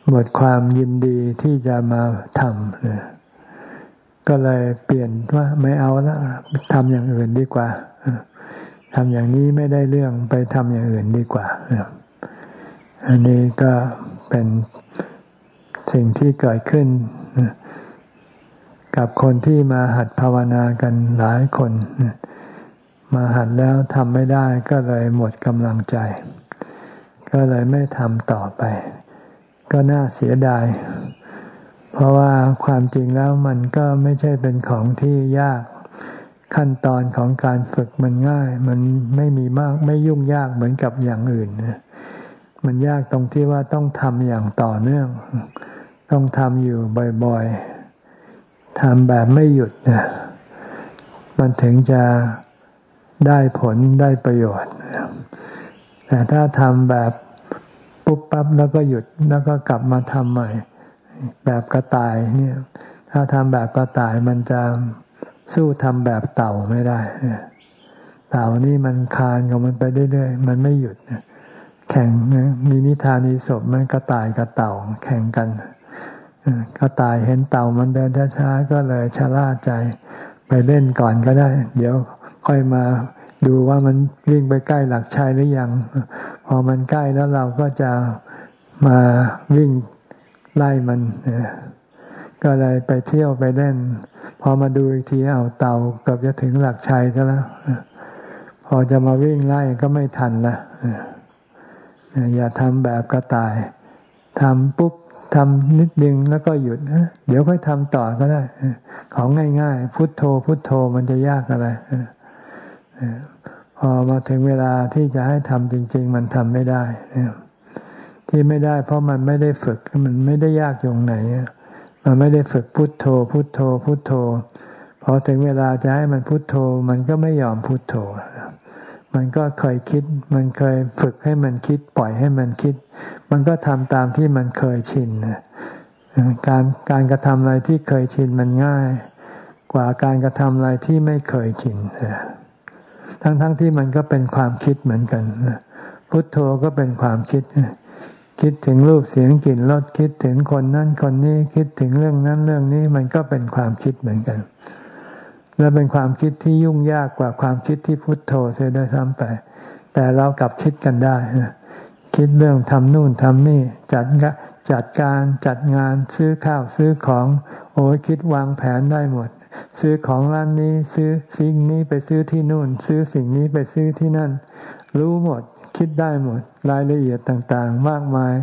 หมดความยินดีที่จะมาทำก็เลยเปลี่ยนว่าไม่เอาละทำอย่างอื่นดีกว่าทำอย่างนี้ไม่ได้เรื่องไปทำอย่างอื่นดีกว่าอันนี้ก็เป็นสิ่งที่เกิดขึ้นกับคนที่มาหัดภาวนากันหลายคน มาหัดแล้วทำไม่ได้ก็เลยหมดกำลังใจ ก็เลยไม่ทำต่อไป ก็น่าเสียดาย เพราะว่าความจริงแล้วมันก็ไม่ใช่เป็นของที่ยากขั้นตอนของการฝึกมันง่าย มันไม่มีมากไม่ยุ่งยากเหมือนกับอย่างอื่น มันยากตรงที่ว่าต้องทำอย่างต่อเนื่อง ต้องทำอยู่บ่อยๆทำแบบไม่หยุดเนี่ยมันถึงจะได้ผลได้ประโยชน์ แต่ถ้าทำแบบปุ๊บปั๊บแล้วก็หยุดแล้วก็กลับมาทำใหม่ แบบกระต่ายเนี่ยถ้าทำแบบกระต่ายมันจะสู้ทำแบบเต่าไม่ได้ เต่านี่มันคานของมันไปเรื่อยๆมันไม่หยุดแข่งมีนิทานีศพมันกระต่ายกับเต่าแข่งกันกระต่ายเห็นเต่ามันเดินช้าๆก็เลยชะล่าใจไปเล่นก่อนก็ได้ เดี๋ยวค่อยมา ดูว่ามันวิ่งไปใกล้หลักชัยหรือยัง พอมันใกล้แล้วเราก็จะมาวิ่งไล่มัน ก็เลยไปเที่ยวไปเล่น พอมาดูอีกทีเอาเต่าเกือบจะถึงหลักชัยซะแล้ว พอจะมาวิ่งไล่ก็ไม่ทันละอย่าทำแบบกระต่ายทำปุ๊บทำนิดนึงแล้วก็หยุดเดี๋ยวค่อยทำต่อก็ได้ ของง่ายๆ พุทโธพุทโธมันจะยากอะไร พอมาถึงเวลาที่จะให้ทำจริง ๆ มันทำไม่ได้ที่ไม่ได้ เพราะมันไม่ได้ฝึกมันไม่ได้ยากตรงไหนมันไม่ได้ฝึกพุทโธ พุทโธ พุทโธพอถึงเวลาจะให้มันพุทโธ มันก็ไม่ยอมพุทโธ มันก็เคยคิด มันเคยฝึกให้มันคิด ปล่อยให้มันคิด มันก็ทำตามที่มันเคยชินการการกระทำอะไรที่เคยชินมันง่าย กว่าการกระทำอะไรที่ไม่เคยชิน ทั้งๆทที่มันก็เป็นความคิดเหมือนกันพุทโธก็เป็นความคิด คิดถึงรูปเสียงกลิ่นรสคิดถึงคนนั้นคนนี้คิดถึงเรื่องนั้นเรื่องนี้มันก็เป็นความคิดเหมือนกัน และเป็นความคิดที่ยุ่งยากกว่าความคิดที่พุทโธเสียได้ซ้ำไป แต่เรากลับคิดกันได้คิดเรื่องทำนู่นทำนี่จัดจัดการจัดงานซื้อข้าวซื้อของ โอ้คิดวางแผนได้หมด ซื้อของร้านนี้ซื้อสิ่งนี้ไปซื้อที่นู่น ซื้อสิ่งนี้ไปซื้อที่นั่น รู้หมดคิดได้หมดรายละเอียดต่างๆ มากมาย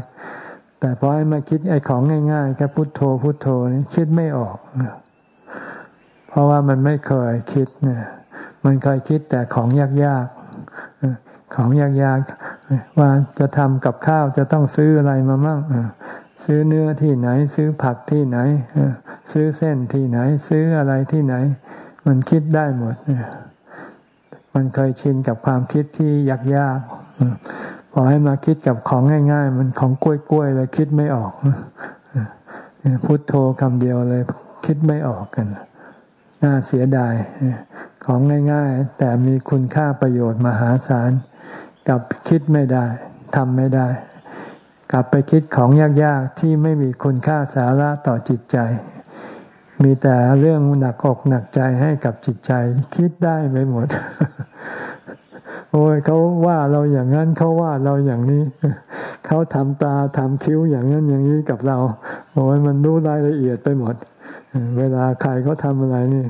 แต่พอให้มาคิดไอ้ของง่ายๆแค่พุโทโธพุโทโธนี่คิดไม่ออก เพราะว่ามันไม่เคยคิดเนี่ยมันเคยคิดแต่ของยากๆของยากๆว่าจะทำกับข้าวจะต้องซื้ออะไรมามั่ง ซื้อเนื้อที่ไหน ซื้อผักที่ไหน ซื้อเส้นที่ไหน ซื้ออะไรที่ไหน มันคิดได้หมด มันเคยชินกับความคิดที่ยากๆพอให้มาคิดกับของง่าย ๆ มันของกล้วยๆเลยคิดไม่ออกพุทโธคำเดียวเลย คิดไม่ออกกัน น่าเสียดาย ของง่ายๆ แต่มีคุณค่าประโยชน์มหาศาลกับคิดไม่ได้ทำไม่ได้ กลับไปคิดของยากๆที่ไม่มีคุณค่าสาระต่อจิตใจ มีแต่เรื่องหนักอกหนักใจให้กับจิตใจ คิดได้ไปหมด โอ้ยเขาว่าเราอย่างนั้นเขาว่าเราอย่างนี้ เขาทำตาทำคิ้วอย่างนั้นอย่างนี้กับเรา โอ้ยมันรู้รายละเอียดไปหมด เวลาใครเขาทำอะไรนี่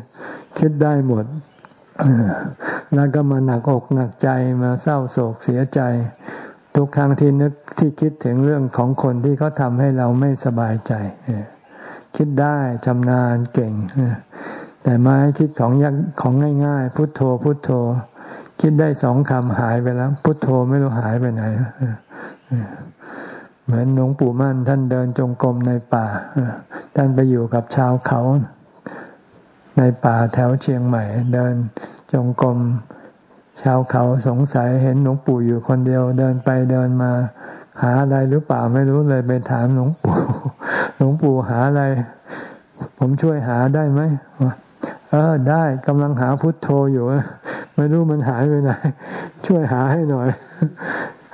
คิดได้หมดแล้วก็มาหนักอกหนักใจมาเศร้าโศกเสียใจ ทุกครั้งที่นึกที่คิดถึงเรื่องของคนที่เขาทำให้เราไม่สบายใจ คิดได้ชำนาญเก่ง แต่มาให้คิดของยากของง่าย ๆ พุโทโธ พุโทโธ คิดได้สองคำหายไปแล้ว พุทโธไม่รู้หายไปไหน เหมือนหลวงปู่มั่น ท่านเดินจงกรมในป่า ท่านไปอยู่กับชาวเขา ในป่าแถวเชียงใหม่ เดินจงกรม ชาวเขาสงสัยเห็นหลวงปู่อยู่คนเดียวเดินไปเดินมา หาอะไรหรือเปล่าไม่รู้เลยไปถามหลวงปู่หลวงปู่หาอะไร ผมช่วยหาได้ไหมเออได้กำลังหาพุทโธอยู่ไม่รู้มันหายไปไหน ช่วยหาให้หน่อย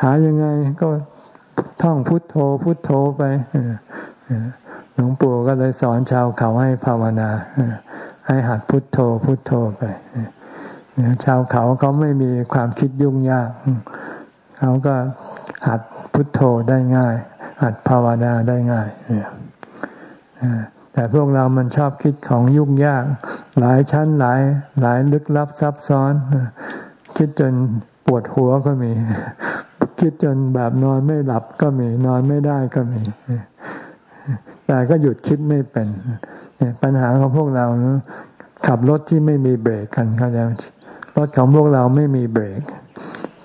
หายังไงก็ท่องพุทโธ พุทโธไปหลวงปู่ก็เลยสอนชาวเขาให้ภาวนาให้หัดพุทโธ พุทโธไป ชาวเขาเขาไม่มีความคิดยุ่งยาก เขาก็หัดพุทโธได้ง่าย หัดภาวนาได้ง่ายแต่พวกเรามันชอบคิดของยุ่งยาก หลายชั้นหลายหลายลึกลับซับซ้อน คิดจนปวดหัวก็มี คิดจนแบบนอนไม่หลับก็มี นอนไม่ได้ก็มี แต่ก็หยุดคิดไม่เป็นปัญหาของพวกเราขับรถที่ไม่มีเบรกกันเข้าใจะ รถของพวกเราไม่มีเบรก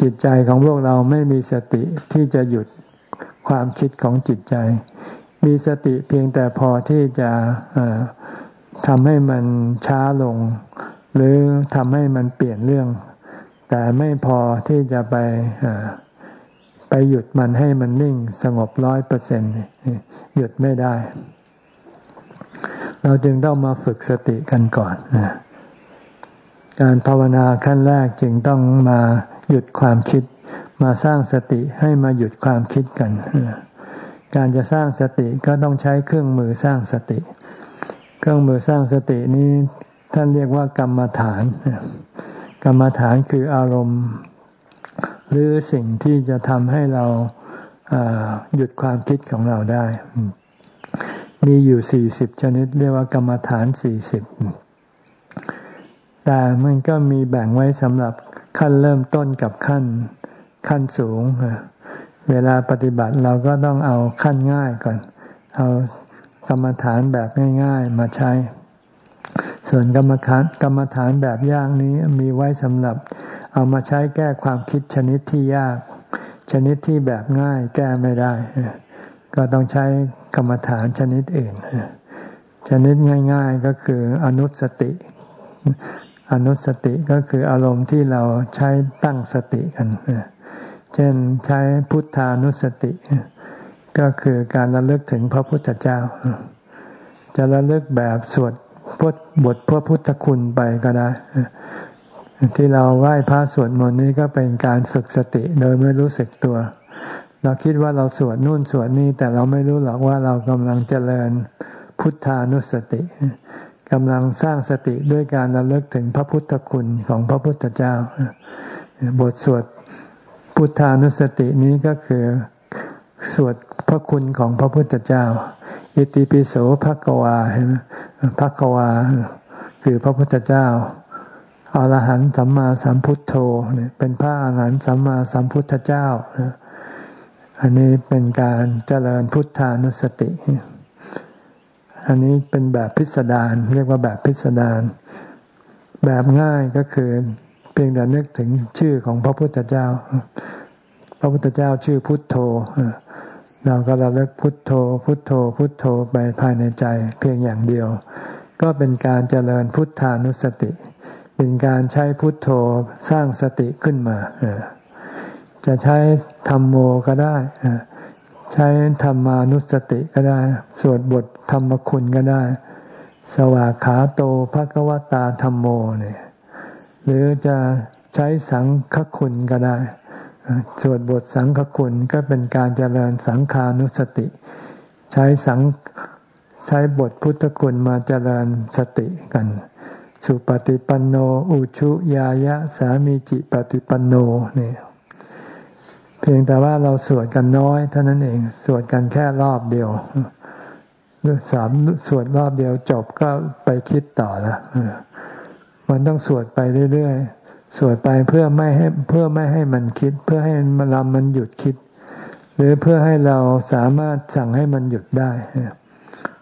จิตใจของพวกเราไม่มีสติที่จะหยุดความคิดของจิตใจ มีสติเพียงแต่พอที่จะทำให้มันช้าลง หรือทำให้มันเปลี่ยนเรื่อง แต่ไม่พอที่จะไปไปหยุดมันให้มันนิ่งสงบร้อยเปอร์เซ็นหยุดไม่ได้ เราจึงต้องมาฝึกสติกันก่อน การภาวนาขั้นแรกจึงต้องมาหยุดความคิด มาสร้างสติให้มาหยุดความคิดกัน การจะสร้างสติก็ต้องใช้เครื่องมือสร้างสติ เครื่องมือสร้างสตินี้ท่านเรียกว่ากรรมฐาน กรรมฐานคืออารมณ์ หรือสิ่งที่จะทำให้เราหยุดความคิดของเราได้ มีอยู่สี่สิบชนิด เรียกว่ากรรมฐานสี่สิบ แต่มันก็มีแบ่งไว้สำหรับขั้นเริ่มต้นกับขั้นขั้นสูง เวลาปฏิบัติเราก็ต้องเอาขั้นง่ายก่อน เอากรรมฐานแบบง่ายๆมาใช้ ส่วนกรรมฐานกรรมฐานแบบยากนี้มีไว้สำหรับ เอามาใช้แก้ความคิดชนิดที่ยาก ชนิดที่แบบง่ายแก้ไม่ได้ ก็ต้องใช้กรรมฐานชนิดอื่น ชนิดง่าย ๆก็คืออนุสติ อนุสติก็คืออารมณ์ที่เราใช้ตั้งสติกัน เช่นใช้พุทธานุสติ ก็คือการระลึกถึงพระพุทธเจ้า จะระลึกแบบสวดพุทบทพระพุทธคุณไปก็ได้ ที่เราไหว้พระสวดมนต์นี้ก็เป็นการฝึกสติโดยไม่รู้สึกตัว เราคิดว่าเราสวดนู่นสวดนี่แต่เราไม่รู้หรอกว่าเรากำลังเจริญพุทธานุสติ กำลังสร้างสติด้วยการระลึกถึงพระพุทธคุณของพระพุทธเจ้า บทสวดพุทธานุสตินี้ก็คือสวดพระคุณของพระพุทธเจ้า อิติปิโสภะกวาเห็นไหมภะกวา คือพระพุทธเจ้าอรหันสัมมาสัมพุทโธเป็นพระอรหันสัมมาสัมพุทธเจ้า อันนี้เป็นการเจริญพุทธานุสติ อันนี้เป็นแบบพิสดารเรียกว่าแบบพิสดารแบบง่ายก็คือเพียงแต่นึกถึงชื่อของพระพุทธเจ้า พระพุทธเจ้าชื่อพุทโธเราก็ระลึกพุทโธ พุทโธ พุทโธไปภายในใจ เพียงอย่างเดียว ก็เป็นการเจริญพุทธานุสติ เป็นการใช้พุทโธสร้างสติขึ้นมาจะใช้ธรรมโมก็ได้ ใช้ธรรมานุสติก็ได้ สวดบทธรรมคุณก็ได้ สวากขาโตภะกวตาธรรมโมเนี่ยหรือจะใช้สังฆคุณก็ได้ สวดบทสังฆคุณก็เป็นการเจริญสังขานุสติ ใช้สังใช้บทพุทธคุณมาเจริญสติกัน สุปฏิปันโน อุชุยายะสามีจิปฏิปันโนเนี่ย เพียงแต่ว่าเราสวดกันน้อยเท่านั้นเอง สวดกันแค่รอบเดียวสามสวดรอบเดียวจบก็ไปคิดต่อละมันต้องสวดไปเรื่อยๆ สวดไปเพื่อไม่ให้เพื่อไม่ให้มันคิด เพื่อให้มันลำมันหยุดคิด หรือเพื่อให้เราสามารถสั่งให้มันหยุดได้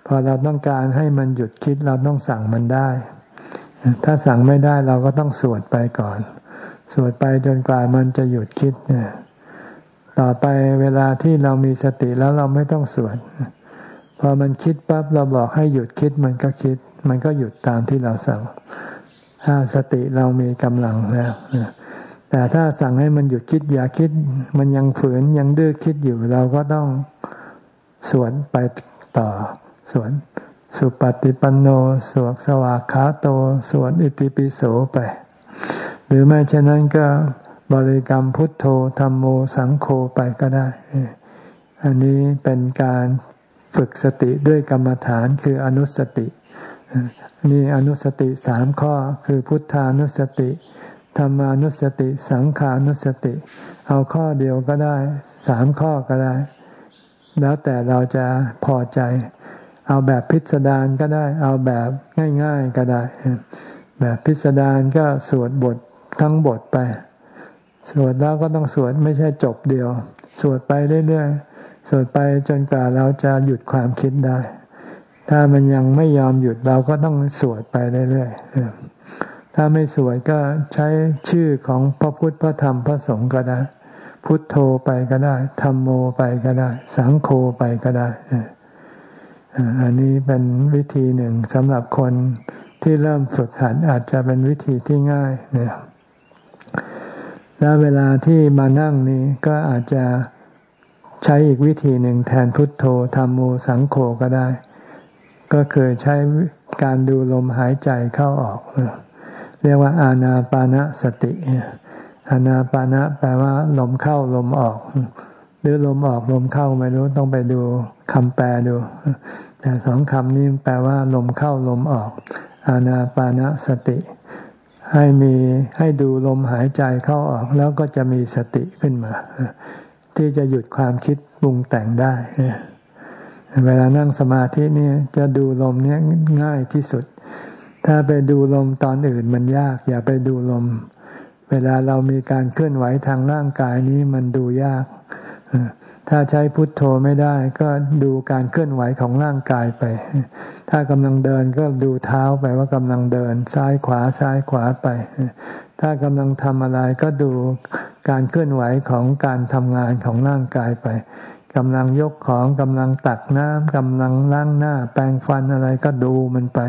พอเราต้องการให้มันหยุดคิดเราต้องสั่งมันได้ ถ้าสั่งไม่ได้เราก็ต้องสวดไปก่อน สวดไปจนกว่ามันจะหยุดคิดเนี่ย ต่อไปเวลาที่เรามีสติแล้วเราไม่ต้องสวดพอมันคิดปั๊บเราบอกให้หยุดคิดมันก็คิด มันก็หยุดตามที่เราสั่ง ถ้าสติเรามีกำลังแล้วแต่ถ้าสั่งให้มันหยุดคิดอย่าคิด มันยังฝืนยังดื้อคิดอยู่ เราก็ต้องสวนไปต่อสวน สุปฏิปันโนสวกสวากขาโต สวนอิติปิโสไป หรือไม่เช่นนั้นก็ บริกรรมพุทโธธรรมโมสังโฆไปก็ได้ อันนี้เป็นการฝึกสติด้วยกรรมฐานคืออนุสติ นี่อนุสติสามข้อคือพุทธานุสติธรรมานุสติสังขานุสติ เอาข้อเดียวก็ได้สามข้อก็ได้ แล้วแต่เราจะพอใจ เอาแบบพิสดารก็ได้ เอาแบบง่าย ๆก็ได้ แบบพิสดารก็สวดบททั้งบทไป สวดแล้วก็ต้องสวดไม่ใช่จบเดียว สวดไปเรื่อยๆ สวดไปจนกว่าเราจะหยุดความคิดได้ ถ้ามันยังไม่ยอมหยุดเราก็ต้องสวดไปเรื่อยๆ ถ้าไม่สวดก็ใช้ชื่อของพระพุทธพระธรรมพระสงฆ์ก็ได้ พุทโธไปก็ได้ธรรมโมไปก็ได้ สังโฆไปก็ได้ อันนี้เป็นวิธีหนึ่งสำหรับคนที่เริ่มฝึกหัดอาจจะเป็นวิธีที่ง่ายเนี่ย แล้วเวลาที่มานั่งนี้ก็อาจจะใช้อีกวิธีหนึ่งแทนพุทโธธรรมโมสังโฆก็ได้ ก็คือใช้การดูลมหายใจเข้าออก เรียกว่าอานาปานะสติอานาปานะแปลว่า ลมเข้าลมออก หรือลมออกลมเข้าไม่รู้ต้องไปดูคำแปลดู แต่สองคำนี้แปลว่า ลมเข้าลมออก อานาปานะสติ ให้มีให้ดูลมหายใจเข้าออกแล้วก็จะมีสติขึ้นมา ที่จะหยุดความคิดปรุงแต่งได้เวลานั่งสมาธินี่จะดูลมเนี่ยง่ายที่สุด ถ้าไปดูลมตอนอื่นมันยาก อย่าไปดูลม เวลาเรามีการเคลื่อนไหวทางร่างกายนี้มันดูยาก ถ้าใช้พุทโธไม่ได้ก็ดูการเคลื่อนไหวของร่างกายไป ถ้ากำลังเดินก็ดูเท้าไปว่ากำลังเดิน ซ้ายขวาซ้ายขวาไป ถ้ากำลังทำอะไรก็ดูการเคลื่อนไหวของการทำงานของร่างกายไปกำลังยกของกำลังตักน้ำกำลังล้างหน้า แปรงฟันอะไรก็ดูมันไป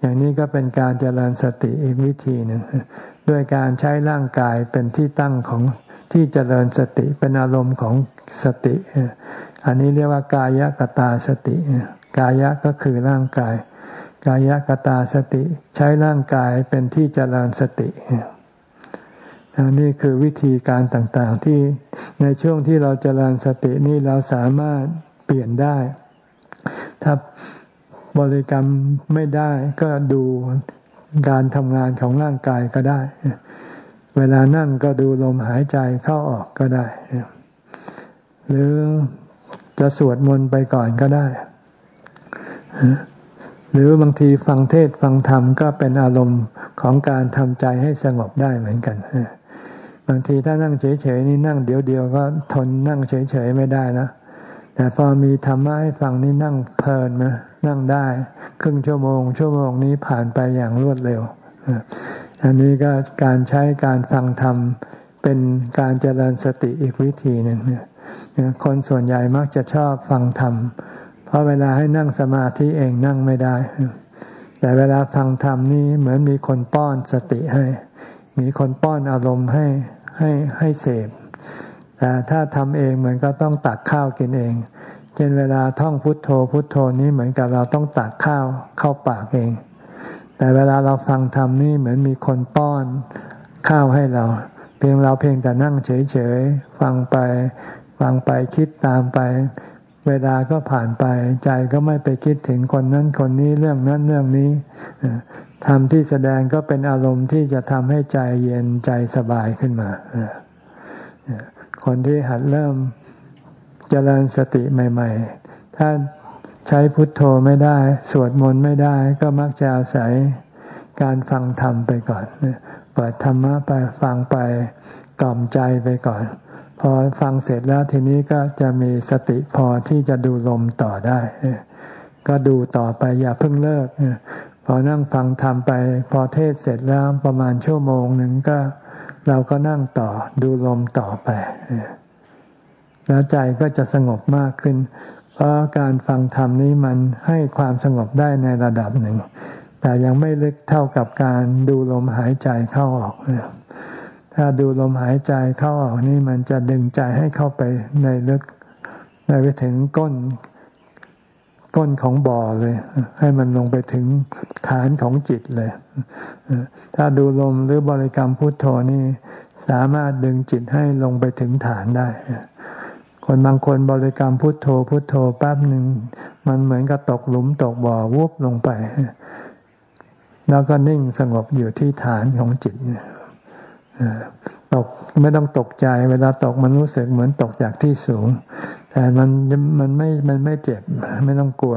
อย่างนี้ก็เป็นการเจริญสติอีกวิธีหนึ่งด้วยการใช้ร่างกายเป็นที่ตั้งของที่เจริญสติเป็นอารมณ์ของ สติ อันนี้เรียกว่ากายกตาสติ กายะก็คือร่างกาย กายกตาสติ ใช้ร่างกายเป็นที่เจริญสตินี่คือวิธีการต่างๆที่ในช่วงที่เราเจริญสตินี่เราสามารถเปลี่ยนได้ ถ้าบริกรรมไม่ได้ก็ดูการทำงานของร่างกายก็ได้ เวลานั่งก็ดูลมหายใจเข้าออกก็ได้ หรือจะสวดมนต์ไปก่อนก็ได้ หรือบางทีฟังเทศฟังธรรมก็เป็นอารมณ์ของการทำใจให้สงบได้เหมือนกัน บางทีถ้านั่งเฉยๆนี่นั่งเดียวเดียวก็ทนนั่งเฉยๆไม่ได้นะแต่พอมีธรรมะให้ฟังนี่นั่งเพลินนะนั่งได้ ครึ่งชั่วโมง ชั่วโมงนี้ผ่านไปอย่างรวดเร็ว อันนี้ก็การใช้การฟังธรรมเป็นการเจริญสติอีกวิธีหนึ่ง คนส่วนใหญ่มักจะชอบฟังธรรม เพราะเวลาให้นั่งสมาธิเองนั่งไม่ได้ แต่เวลาฟังธรรมนี่เหมือนมีคนป้อนสติให้ มีคนป้อนอารมณ์ให้ให้ให้เสพ แต่ถ้าทำเองเหมือนก็ต้องตักข้าวกินเอง เช่นเวลาท่องพุทโธพุทโธนี้เหมือนกับเราต้องตักข้าวเข้าปากเอง แต่เวลาเราฟังธรรมนี่เหมือนมีคนป้อนข้าวให้เรา เพียงเราเพียงแต่นั่งเฉยๆฟังไป ฟังไปคิดตามไป เวลาก็ผ่านไป ใจก็ไม่ไปคิดถึงคนนั้นคนนี้เรื่องนั้นเรื่องนี้ธรรมที่แสดงก็เป็นอารมณ์ที่จะทำให้ใจเย็นใจสบายขึ้นมา คนที่หัดเริ่มเจริญสติใหม่ ๆ ถ้าใช้พุทโธไม่ได้ สวดมนต์ไม่ได้ ก็มักจะอาศัยการฟังธรรมไปก่อน เปิดธรรมะไปฟังไปกล่อมใจไปก่อน พอฟังเสร็จแล้วทีนี้ก็จะมีสติพอที่จะดูลมต่อได้ ก็ดูต่อไปอย่าเพิ่งเลิก พอนั่งฟังทำไป พอเทศเสร็จแล้วประมาณชั่วโมงหนึ่งก็ เราก็นั่งต่อดูลมต่อไป แล้วใจก็จะสงบมากขึ้น เพราะการฟังธรรมนี้มันให้ความสงบได้ในระดับหนึ่ง แต่ยังไม่ลึกเท่ากับการดูลมหายใจเข้าออก ถ้าดูลมหายใจเข้าออกนี่มันจะดึงใจให้เข้าไปในลึกในไปถึงก้น ก้นของบ่อเลย ให้มันลงไปถึงฐานของจิตเลย ถ้าดูลมหรือบริกรรมพุทโธนี่สามารถดึงจิตให้ลงไปถึงฐานได้ คนบางคนบริกรรมพุทโธ พุทโธแป๊บหนึ่งมันเหมือนกับตกหลุมตกบ่อวุบลงไป แล้วก็นิ่งสงบอยู่ที่ฐานของจิต ตกไม่ต้องตกใจ เวลาตกมันรู้สึกเหมือนตกจากที่สูง แต่มันมันไม่มันไม่เจ็บ ไม่ต้องกลัว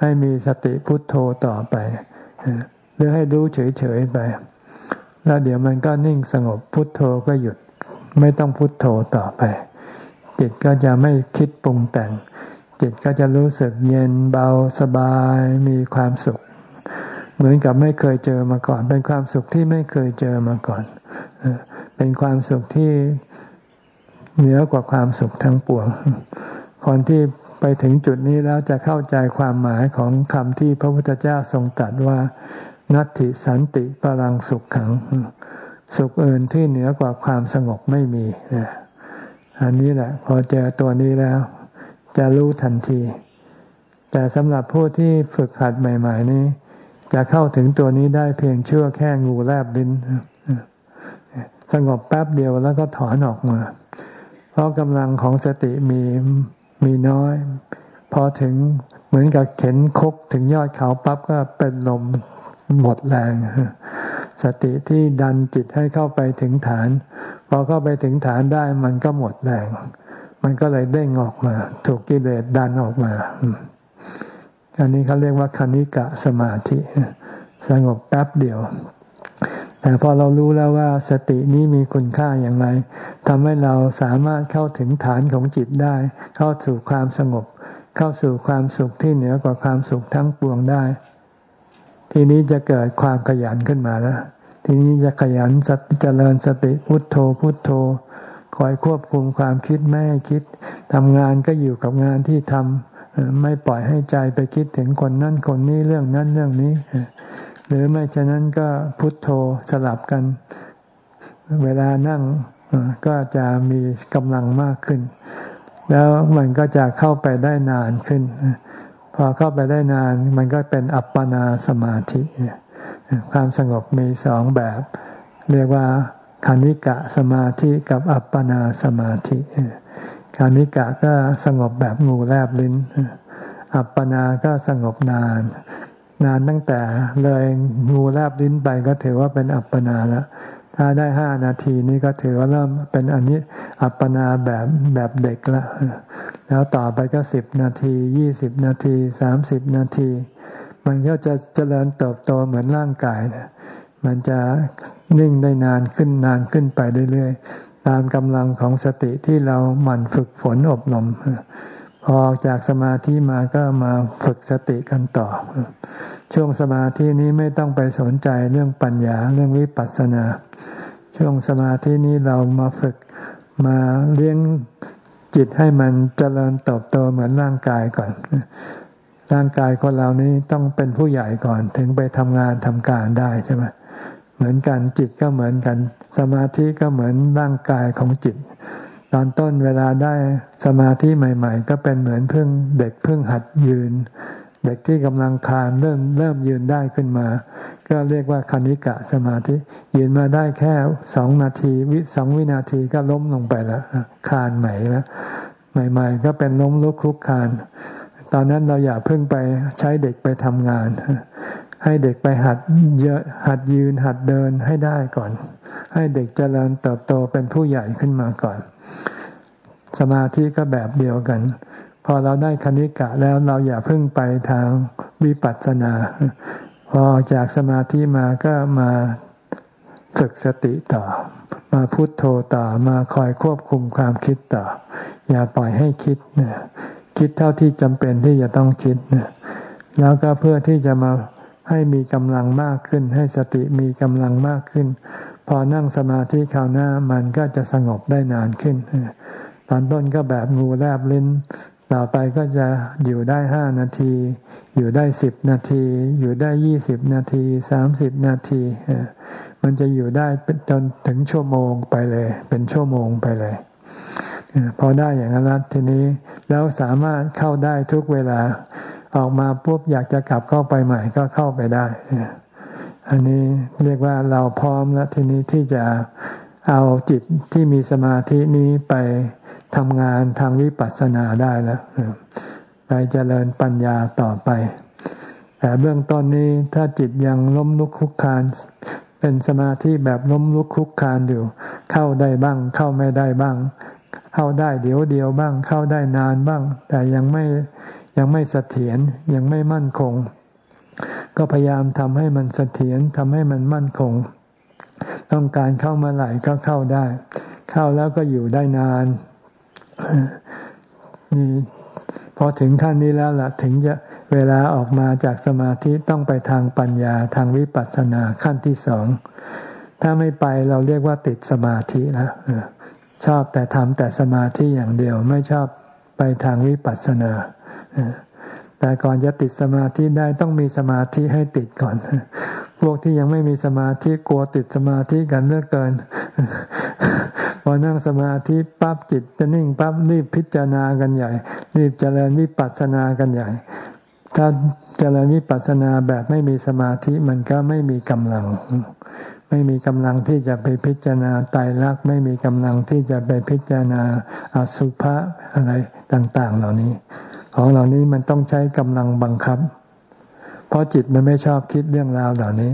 ให้มีสติพุทโธต่อไปหรือให้รู้เฉยๆไป แล้วเดี๋ยวมันก็นิ่งสงบพุทโธก็หยุด ไม่ต้องพุทโธต่อไป จิตก็จะไม่คิดปรุงแต่ง จิตก็จะรู้สึกเย็นเบาสบายมีความสุข เหมือนกับไม่เคยเจอมาก่อน เป็นความสุขที่ไม่เคยเจอมาก่อน เป็นความสุขที่เหนือกว่าความสุขทั้งปวง คนที่ไปถึงจุดนี้แล้วจะเข้าใจความหมายของคำที่พระพุทธเจ้าทรงตรัสว่า นัตติสันติพลังสุขขัง สุขอื่นที่เหนือกว่าความสงบไม่มี อันนี้แหละ พอเจอตัวนี้แล้ว จะรู้ทันที แต่สำหรับผู้ที่ฝึกหัดใหม่ ๆ นี้ จะเข้าถึงตัวนี้ได้เพียงเชื่อแค่งูแลบลิ้น สงบแป๊บเดียวแล้วก็ถอนออกมา เพราะกำลังของสติมีมีน้อย พอถึงเหมือนกับเข็นคกถึงยอดเขาปั๊บก็เป็นลมหมดแรง สติที่ดันจิตให้เข้าไปถึงฐาน พอเข้าไปถึงฐานได้มันก็หมดแรง มันก็เลยเด้งออกมา ถูกกิเลสดันออกมา อันนี้เขาเรียกว่าคณิกะสมาธิ สงบแป๊บเดียว แต่พอเรารู้แล้วว่าสตินี้มีคุณค่าอย่างไรทำให้เราสามารถเข้าถึงฐานของจิตได้ เข้าสู่ความสงบ เข้าสู่ความสุขที่เหนือกว่าความสุขทั้งปวงได้ ทีนี้จะเกิดความขยันขึ้นมาแล้วทีนี้จะขยันจเจริญสติพุทโธพุทโธ คอยควบคุมความคิดไม่ให้คิดทำงานก็อยู่กับงานที่ทำไม่ปล่อยให้ใจไปคิดถึงคนนั่นคนนี้เรื่องนั้นเรื่องนี้ หรือไม่ฉะนั้นก็พุทโธสลับกัน เวลานั่งก็จะมีกำลังมากขึ้น แล้วมันก็จะเข้าไปได้นานขึ้น พอเข้าไปได้นาน มันก็เป็นอัปปนาสมาธิความสงบมีสองแบบ เรียกว่าคานิกะสมาธิกับอัปปนาสมาธิคานิกะก็สงบแบบงูแลบลิ้น อัปปนาก็สงบนาน นานตั้งแต่เลยงูแลบลิ้นไปก็ถือว่าเป็นอัปปนาแล้วถ้าได้ห้านาทีนี้ก็ถือว่าเริ่มเป็นอันนี้อัปปนาแบบแบบเด็กละแล้วต่อไปก็สิบนาทียี่สิบนาทีสามสิบนาที มันก็จะเจริญเติบโตเหมือนร่างกายนะมันจะนิ่งได้นานขึ้นนานขึ้นไปเรื่อยๆ ตามกำลังของสติที่เราหมั่นฝึกฝนอบรมพอออกจากสมาธิมาก็มาฝึกสติกันต่อ ช่วงสมาธินี้ไม่ต้องไปสนใจเรื่องปัญญาเรื่องวิปัสสนา ช่วงสมาธินี้เรามาฝึกมาเลี้ยงจิตให้มันเจริญเติบโตเหมือนร่างกายก่อน ร่างกายคนเรานี้ต้องเป็นผู้ใหญ่ก่อนถึงไปทำงานทำการได้ใช่ไหมเหมือนกันจิตก็เหมือนกัน สมาธิก็เหมือนร่างกายของจิต ตอนต้นเวลาได้สมาธิใหม่ ๆ ก็เป็นเหมือนเพิ่งเด็กเพิ่งหัดยืน เด็กที่กำลังคานเริ่มเริ่มยืนได้ขึ้นมา ก็เรียกว่าคณิกะสมาธิ ยืนมาได้แค่สองนาทีวิสองวินาทีก็ล้มลงไปแล้วคานใหม่แล้วใหม่ ๆ ก็เป็นล้มลุกคลุกคาน ตอนนั้นเราอย่าเพิ่งไปใช้เด็กไปทำงาน ให้เด็กไปหัดเยอะหัดยืนหัดเดินให้ได้ก่อน ให้เด็กเจริญเติบโตเป็นผู้ใหญ่ขึ้นมาก่อน สมาธิก็แบบเดียวกัน พอเราได้คณิกะแล้วเราอย่าเพิ่งไปทางวิปัสสนา พอจากสมาธิมาก็มาฝึกสติต่อ มาพุโทโธต่อมาคอยควบคุมความคิดต่อ อย่าปล่อยให้คิดเนี่ยคิดเท่าที่จำเป็นที่จะต้องคิดเนี่ยแล้วก็เพื่อที่จะมาให้มีกำลังมากขึ้น ให้สติมีกำลังมากขึ้น พอนั่งสมาธิคราวหน้ามันก็จะสงบได้นานขึ้นตอนต้นก็แบบงูแลบลิ้น ต่อไปก็จะอยู่ได้ห้านาที อยู่ได้สิบนาที อยู่ได้ยี่สิบนาทีสามสิบนาทีมันจะอยู่ได้จนถึงชั่วโมงไปเลย เป็นชั่วโมงไปเลยพอได้อย่างนั้นทีนี้แล้วสามารถเข้าได้ทุกเวลา ออกมาปุ๊บอยากจะกลับเข้าไปใหม่ก็เข้าไปได้ อันนี้เรียกว่าเราพร้อมแล้วทีนี้ที่จะเอาจิตที่มีสมาธินี้ไป ทำงานทางวิปัสสนาได้แล้วไปเจริญปัญญาต่อไป แต่เบื้องต้นนี้ถ้าจิตยังล้มลุกคุกคานเป็นสมาธิแบบล้มลุกคุกคานอยู่ เข้าได้บ้าง เข้าไม่ได้บ้าง เข้าได้เดี๋ยวเดียวบ้าง เข้าได้นานบ้าง แต่ยังไม่ยังไม่เสถียรยังไม่มั่นคง ก็พยายามทำให้มันเสถียรทำให้มันมั่นคง ต้องการเข้ามาไหลก็เข้าได้ เข้าแล้วก็อยู่ได้นาน นี่พอถึงขั้นนี้แล้วล่ะถึงจะเวลาออกมาจากสมาธิต้องไปทางปัญญาทางวิปัสสนาขั้นที่สอง ถ้าไม่ไปเราเรียกว่าติดสมาธิแล้วชอบแต่ทำแต่สมาธิอย่างเดียวไม่ชอบไปทางวิปัสสนาแต่ก่อนจะติดสมาธิได้ต้องมีสมาธิให้ติดก่อน พวกที่ยังไม่มีสมาธิกลัวติดสมาธิกันเลือกเกิน พอนั่งสมาธิปั๊บจิตจะนิ่งปั๊บรีบพิจารณากันใหญ่ รีบเจริญวิปัสสนากันใหญ่ ถ้าเจริญวิปัสสนาแบบไม่มีสมาธิมันก็ไม่มีกำลัง ไม่มีกำลังที่จะไปพิจารณาไตรลักษณ์ไม่มีกำลังที่จะไปพิจารณาอสุภะอะไรต่าง ๆ เหล่านี้ ของเหล่านี้มันต้องใช้กำลังบังคับเพราะจิตมันไม่ชอบคิดเรื่องราวเหล่านี้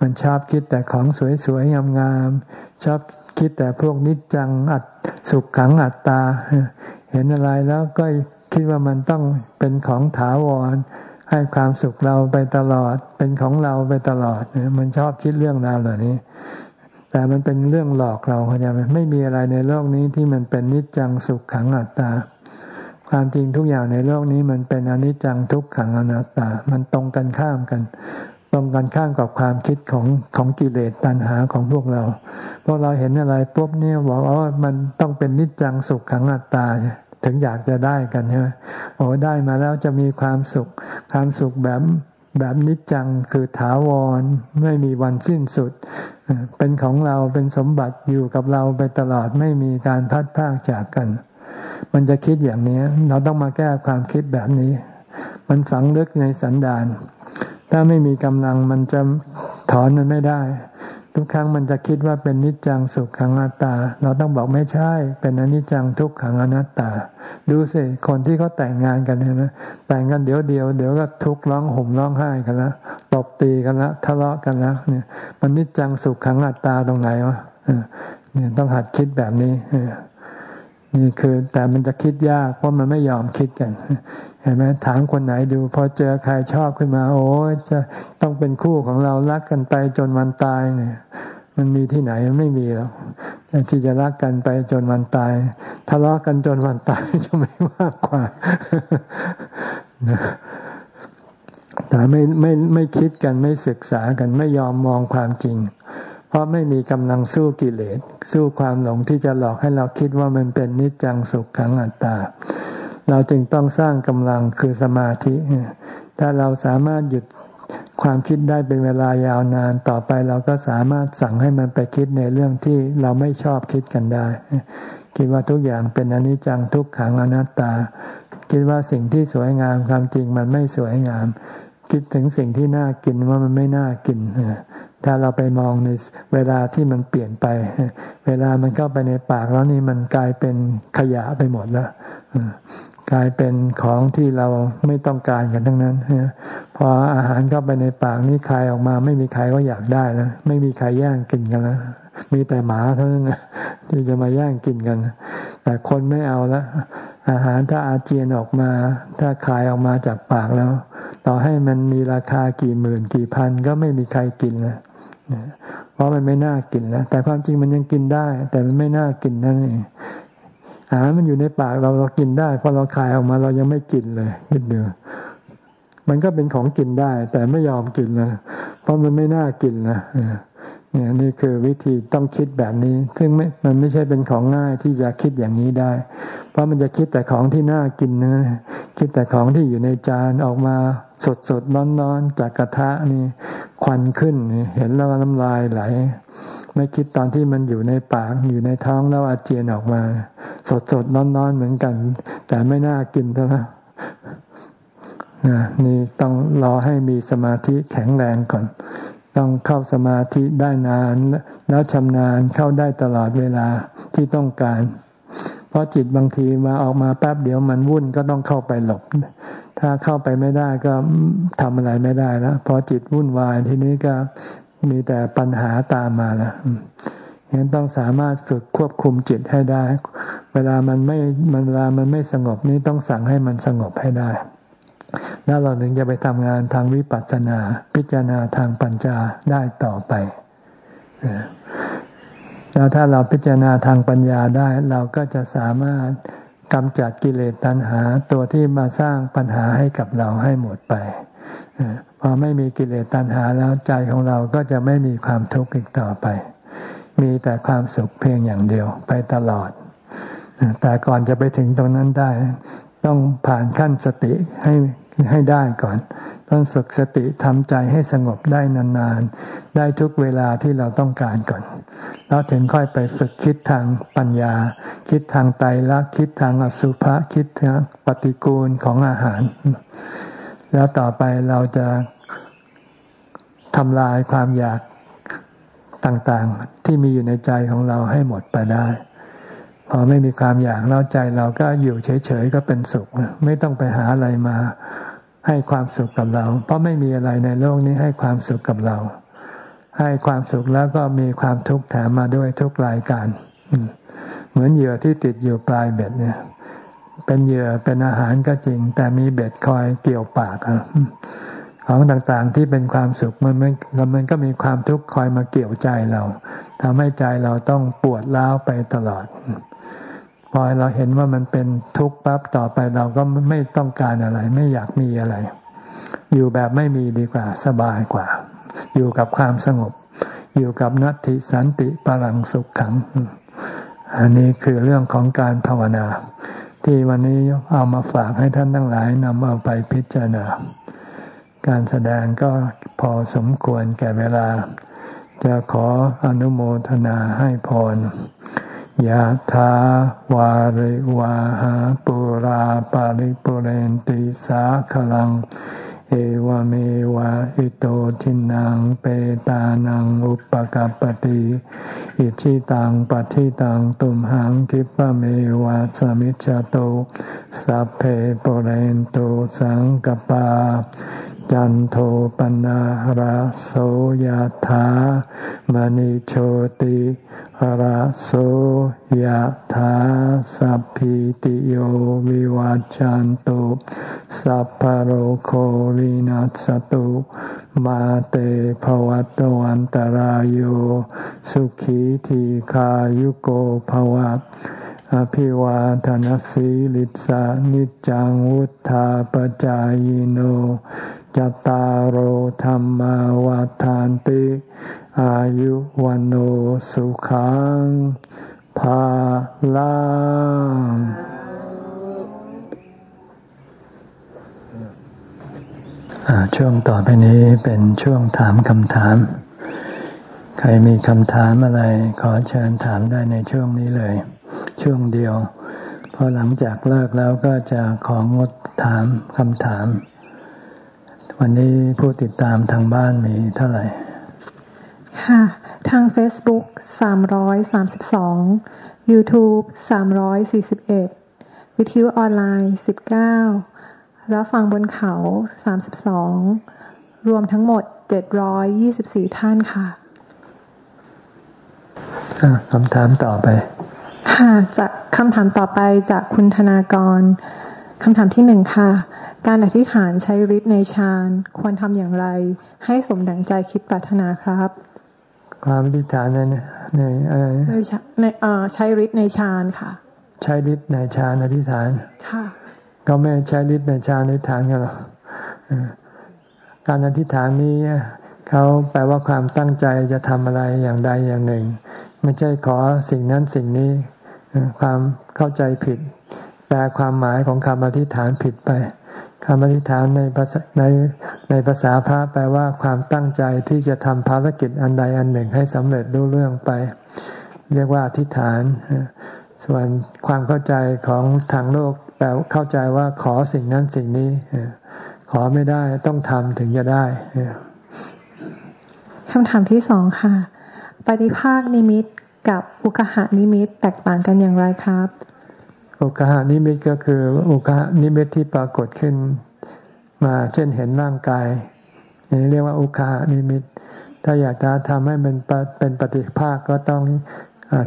มันชอบคิดแต่ของสวยๆงามๆ ชอบ คิดแต่พวกนิจจังอัดสุขขังอัตตา เห็นอะไรแล้วก็คิดว่ามันต้องเป็นของถาวร ให้ความสุขเราไปตลอด เป็นของเราไปตลอด มันชอบคิดเรื่องราวเหล่านี้ แต่มันเป็นเรื่องหลอกเราเข้าใจไหมไม่มีอะไรในโลกนี้ที่มันเป็นนิจจังสุขขังอัตตา ความจริงทุกอย่างในโลกนี้มันเป็นอนิจจังทุกขังอนัตตา มันตรงกันข้ามกัน ตรงกันข้ามกับความคิดของของกิเลสตัณหาของพวกเรา พวกเราเห็นอะไรปุ๊บเนี่ยบอกว่ามันต้องเป็นนิจจังสุขขังอัตตาถึงอยากจะได้กันใช่ไหมโอ้ได้มาแล้วจะมีความสุข ความสุขแบบแบบนิจจังคือถาวรไม่มีวันสิ้นสุด เป็นของเราเป็นสมบัติอยู่กับเราไปตลอดไม่มีการพัดพากจากกัน มันจะคิดอย่างนี้ เราต้องมาแก้ความคิดแบบนี้ มันฝังลึกในสันดาน ถ้าไม่มีกำลังมันจะถอนมันไม่ได้ ทุกครั้งมันจะคิดว่าเป็นนิจจังสุขขังอัตตา เราต้องบอกไม่ใช่ เป็นอนิจจังทุกขังอนัตตา ดูสิคนที่เขาแต่งงานกันเห็นไหมแต่งกันเดี๋ยวเดียวเดี๋ยวก็ทุกข์ร้องห่มร้องไห้กันละตบตีกันละทะเลาะกันละเนี่ยมันนิจจังสุขขังอัตตาตรงไหนวะเนี่ยต้องหัดคิดแบบนี้นี่คือแต่มันจะคิดยากเพราะมันไม่ยอมคิดกัน เห็นไหมถามคนไหนดูพอเจอใครชอบขึ้นมา โอ้จะต้องเป็นคู่ของเรารักกันไปจนวันตายเนี่ย มันมีที่ไหนไม่มีหรอกที่จะรักกันไปจนวันตายทะเลาะกันจนวันตายจะไม่มากกว่าแต่ไม่ไม่ไม่คิดกันไม่ศึกษากันไม่ยอมมองความจริง เพราะไม่มีกำลังสู้กิเลส สู้ความหลงที่จะหลอกให้เราคิดว่ามันเป็นนิจจังสุขขังอัตตา เราจึงต้องสร้างกำลังคือสมาธิ ถ้าเราสามารถหยุดความคิดได้เป็นเวลายาวนานต่อไปเราก็สามารถสั่งให้มันไปคิดในเรื่องที่เราไม่ชอบคิดกันได้ คิดว่าทุกอย่างเป็นอนิจจังทุกขังอนัตตา คิดว่าสิ่งที่สวยงามความจริงมันไม่สวยงาม คิดถึงสิ่งที่น่ากินว่ามันไม่น่ากินถ้าเราไปมองในเวลาที่มันเปลี่ยนไป เวลามันเข้าไปในปากแล้วนี่มันกลายเป็นขยะไปหมดแล้ว กลายเป็นของที่เราไม่ต้องการกันทั้งนั้นพออาหารเข้าไปในปากนี่คายออกมาไม่มีใครก็อยากได้แล้วไม่มีใครแย่งกินกันแล้วมีแต่หมาเท่านั้นที่จะมาแย่งกินกัน แต่คนไม่เอาละอาหารถ้าอาเจียนออกมา ถ้าคายออกมาจากปากแล้ว ต่อให้มันมีราคากี่หมื่นกี่พันก็ไม่มีใครกินนะเพราะมันไม่น่ากินแล้วแต่ความจริงมันยังกินได้ แต่มันไม่น่ากินนั่นเอง อาหารมันอยู่ในปากเราเรากินได้พอเราคายออกมาเรายังไม่กินเลยนิดเดียวมันก็เป็นของกินได้ แต่ไม่ยอมกินนะเพราะมันไม่น่ากินนะเนี่ยนี่คือวิธีต้องคิดแบบนี้ ซึ่งไม่มันไม่ใช่เป็นของง่ายที่จะคิดอย่างนี้ได้ เพราะมันจะคิดแต่ของที่น่ากินนะคิดแต่ของที่อยู่ในจานออกมาสดสดร้อนร้อนจากกระทะนี่ควันขึ้นเห็นแล้วน้ำลายไหล ไม่คิดตอนที่มันอยู่ในปากอยู่ในท้องแล้วอาเจียนออกมา สดสดนอนนอนเหมือนกัน แต่ไม่น่ากินเท่านะนี่ต้องรอให้มีสมาธิแข็งแรงก่อน ต้องเข้าสมาธิได้นาน แล้วชำนาญเข้าได้ตลอดเวลาที่ต้องการ เพราะจิตบางทีมาออกมาแป๊บเดียวมันวุ่นก็ต้องเข้าไปหลบถ้าเข้าไปไม่ได้ก็ทำอะไรไม่ได้แล้วพอจิตวุ่นวายทีนี้ก็ มีแต่ปัญหาตามมาละนั้นต้องสามารถฝึกควบคุมจิตให้ได้ เวลามันไม่มันเวลามันไม่สงบนี้ต้องสั่งให้มันสงบให้ได้ แล้วเราถึงจะไปทำงานทางวิปัสสนา พิจารณาทางปัญญาได้ต่อไปแล้วถ้าเราพิจารณาทางปัญญาได้ เราก็จะสามารถกำจัดกิเลสตัณหาตัวที่มาสร้างปัญหาให้กับเราให้หมดไป พอไม่มีกิเลสตัณหาแล้วใจของเราก็จะไม่มีความทุกข์อีกต่อไป มีแต่ความสุขเพียงอย่างเดียวไปตลอด แต่ก่อนจะไปถึงตรงนั้นได้ ต้องผ่านขั้นสติให้ให้ได้ก่อน ต้องฝึกสติทำใจให้สงบได้นานๆ ได้ทุกเวลาที่เราต้องการก่อน แล้วถึงค่อยไปฝึกคิดทางปัญญา คิดทางไตรลักษณ์คิดทางอสุภะคิดทางปฏิกูลของอาหาร แล้วต่อไปเราจะ ทำลายความอยากต่างๆ ที่มีอยู่ในใจของเราให้หมดไปได้ พอไม่มีความอยากแล้วใจเราก็อยู่เฉยๆก็เป็นสุข ไม่ต้องไปหาอะไรมาให้ความสุขกับเรา เพราะไม่มีอะไรในโลกนี้ให้ความสุขกับเรา ให้ความสุขแล้วก็มีความทุกข์แถมมาด้วยทุกรายการ เหมือนเหยื่อที่ติดอยู่ปลายเบ็ดเนี่ย เป็นเหยื่อเป็นอาหารก็จริง แต่มีเบ็ดคอยเกี่ยวปาก ของต่างๆที่เป็นความสุขมันมันมันก็มีความทุกข์คอยมาเกี่ยวใจเราทำให้ใจเราต้องปวดร้าวไปตลอด พอเราเห็นว่ามันเป็นทุกข์ปั๊บต่อไปเราก็ไม่ต้องการอะไร ไม่อยากมีอะไร อยู่แบบไม่มีดีกว่าสบายกว่า อยู่กับความสงบ อยู่กับนัตติสันติปรังสุขขัง อันนี้คือเรื่องของการภาวนา ที่วันนี้เอามาฝากให้ท่านทั้งหลายนำเอาไปพิจารณา การแสดงก็พอสมควรแก่เวลา จะขออนุโมทนาให้พรยะถาวาริวาหาปุราปาริปุเรนติสาขลัง เอวเมวะอิโตทินังเปตานังอุปกัปติอิชิตังปฏิตังตุมหังคิปะเมวะสมิจจโตสัพเพปุเรนโตสังกปา จันโทปนะระโสยธามณิโชติระโสยธาสัพพิติโยวิวัจจันตุ สัพพโรโควินัสตุ มาเตภวัตวันตรโยสุขีทีขายุโกภวะอภิวาทนสีลิสานิจังวุธาปจายโน จตารโหธรรมวาทานติ อายุวันโอสุขังภาลังช่วงต่อไปนี้เป็นช่วงถามคำถาม ใครมีคำถามอะไร ขอเชิญถามได้ในช่วงนี้เลย ช่วงเดียว พอหลังจากเลิกแล้วก็จะของงดถามคำถาม วันนี้ผู้ติดตามทางบ้านมีเท่าไหร่ ค่ะ ทาง Facebook 332 YouTube 341 วิทยุออนไลน์ 19 แล้วฟังบนเขา 32 รวมทั้งหมด 724 ท่านค่ะคำถามต่อไป ค่ะ จากคำถามต่อไปจากคุณธนากรคำถามที่หนึ่งค่ะ การอธิษฐานใช้ฤทธิ์ในฌานควรทำอย่างไร ให้สมดังใจคิดปรารถนาครับ ความอธิษฐานในในในใช้ฤทธิ์ในฌานค่ะ ใช้ฤทธิ์ในฌานอธิษฐานค่ะก็ไม่ใช้ฤทธิ์ในฌานอธิษฐานกันหรอกการอธิษฐานนี้เขาแปลว่าความตั้งใจจะทำอะไรอย่างใดอย่างหนึ่ง ไม่ใช่ขอสิ่งนั้นสิ่งนี้ความเข้าใจผิด แปลความหมายของคำอธิษฐานผิดไป คำอธิษฐานในภาษาในในภาษาพระแปลว่าความตั้งใจที่จะทำภารกิจอันใดอันหนึ่งให้สำเร็จรู้เรื่องไป เรียกว่าอธิษฐาน ส่วนความเข้าใจของทางโลกแปลเข้าใจว่าขอสิ่งนั้นสิ่งนี้ ขอไม่ได้ต้องทำถึงจะได้คำถามที่สองค่ะ ปฏิภาคนิมิตกับอุคคหนิมิตแตกต่างกันอย่างไรครับ อุคคหนิมิตก็คืออุคคหนิมิตที่ปรากฏขึ้นมาเช่นเห็นร่างกายนี่เรียกว่าอุคคหนิมิต ถ้าอยากจะทำให้มันเป็นปฏิภาคก็ต้อง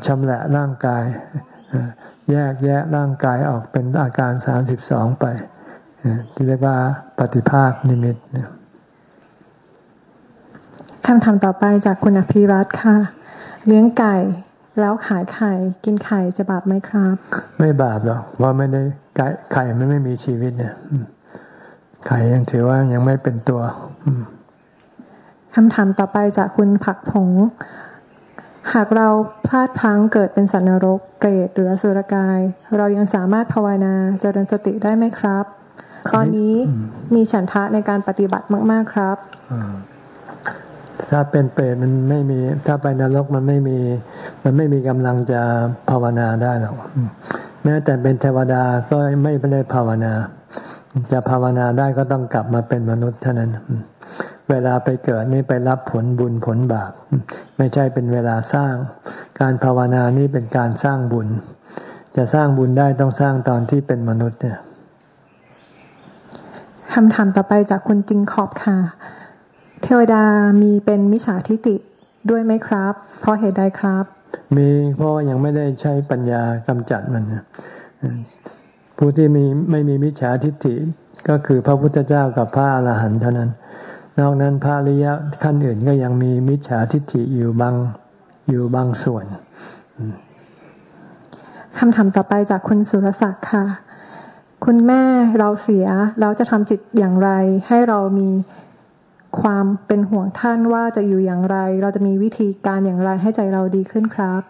ชำแหละร่างกาย แยกแยะร่างกายออกเป็นอาการสามสิบสองไปที่เรียกว่าปฏิภาคนิมิตคำถามต่อไปจากคุณอภิรัตค่ะ เลี้ยงไก่ แล้วขายไข่กินไข่จะบาปไหมครับ ไม่บาปหรอกเพราะไม่ได้ไข่มันไม่มีชีวิตเนี่ยไข่ยังถือว่ายังไม่เป็นตัวคำถามต่อไปจากคุณผักผง หากเราพลาดพลั้งเกิดเป็นสัตว์นรกเปรตหรือสุรกาย เรายังสามารถภาวนาเจริญสติได้ไหมครับ ตอนนี้มีฉันทะในการปฏิบัติมาก ๆครับ ถ้าเป็นเปรตมันไม่มี ถ้าไปนรกมันไม่มี มันไม่มีกำลังจะภาวนาได้หรอกแม้แต่เป็นเทวดาก็ไม่ได้ภาวนา จะภาวนาได้ก็ต้องกลับมาเป็นมนุษย์เท่านั้น เวลาไปเกิดนี่ไปรับผลบุญผลบาปไม่ใช่เป็นเวลาสร้าง การภาวนานี่เป็นการสร้างบุญ จะสร้างบุญได้ต้องสร้างตอนที่เป็นมนุษย์เนี่ยคำถามต่อไปจากคุณจิงขอบค่ะ เทวดามีเป็นมิจฉาทิฏฐิด้วยไหมครับ เพราะเหตุใดครับ มีเพราะยังไม่ได้ใช้ปัญญากำจัดมันผู้ที่มีไม่มีมิจฉาทิฏฐิก็คือพระพุทธเจ้ากับพระอรหันต์เท่านั้น นอกนั้นพระริยะขั้นอื่นก็ยังมีมิจฉาทิฏฐิอยู่บางอยู่บางส่วนคำถามต่อไปจากคุณสุรศักดิ์ค่ะ คุณแม่เราเสียเราจะทำจิตอย่างไร ให้เรามี ความเป็นห่วงท่านว่าจะอยู่อย่างไร เราจะมีวิธีการอย่างไรให้ใจเราดีขึ้นครับ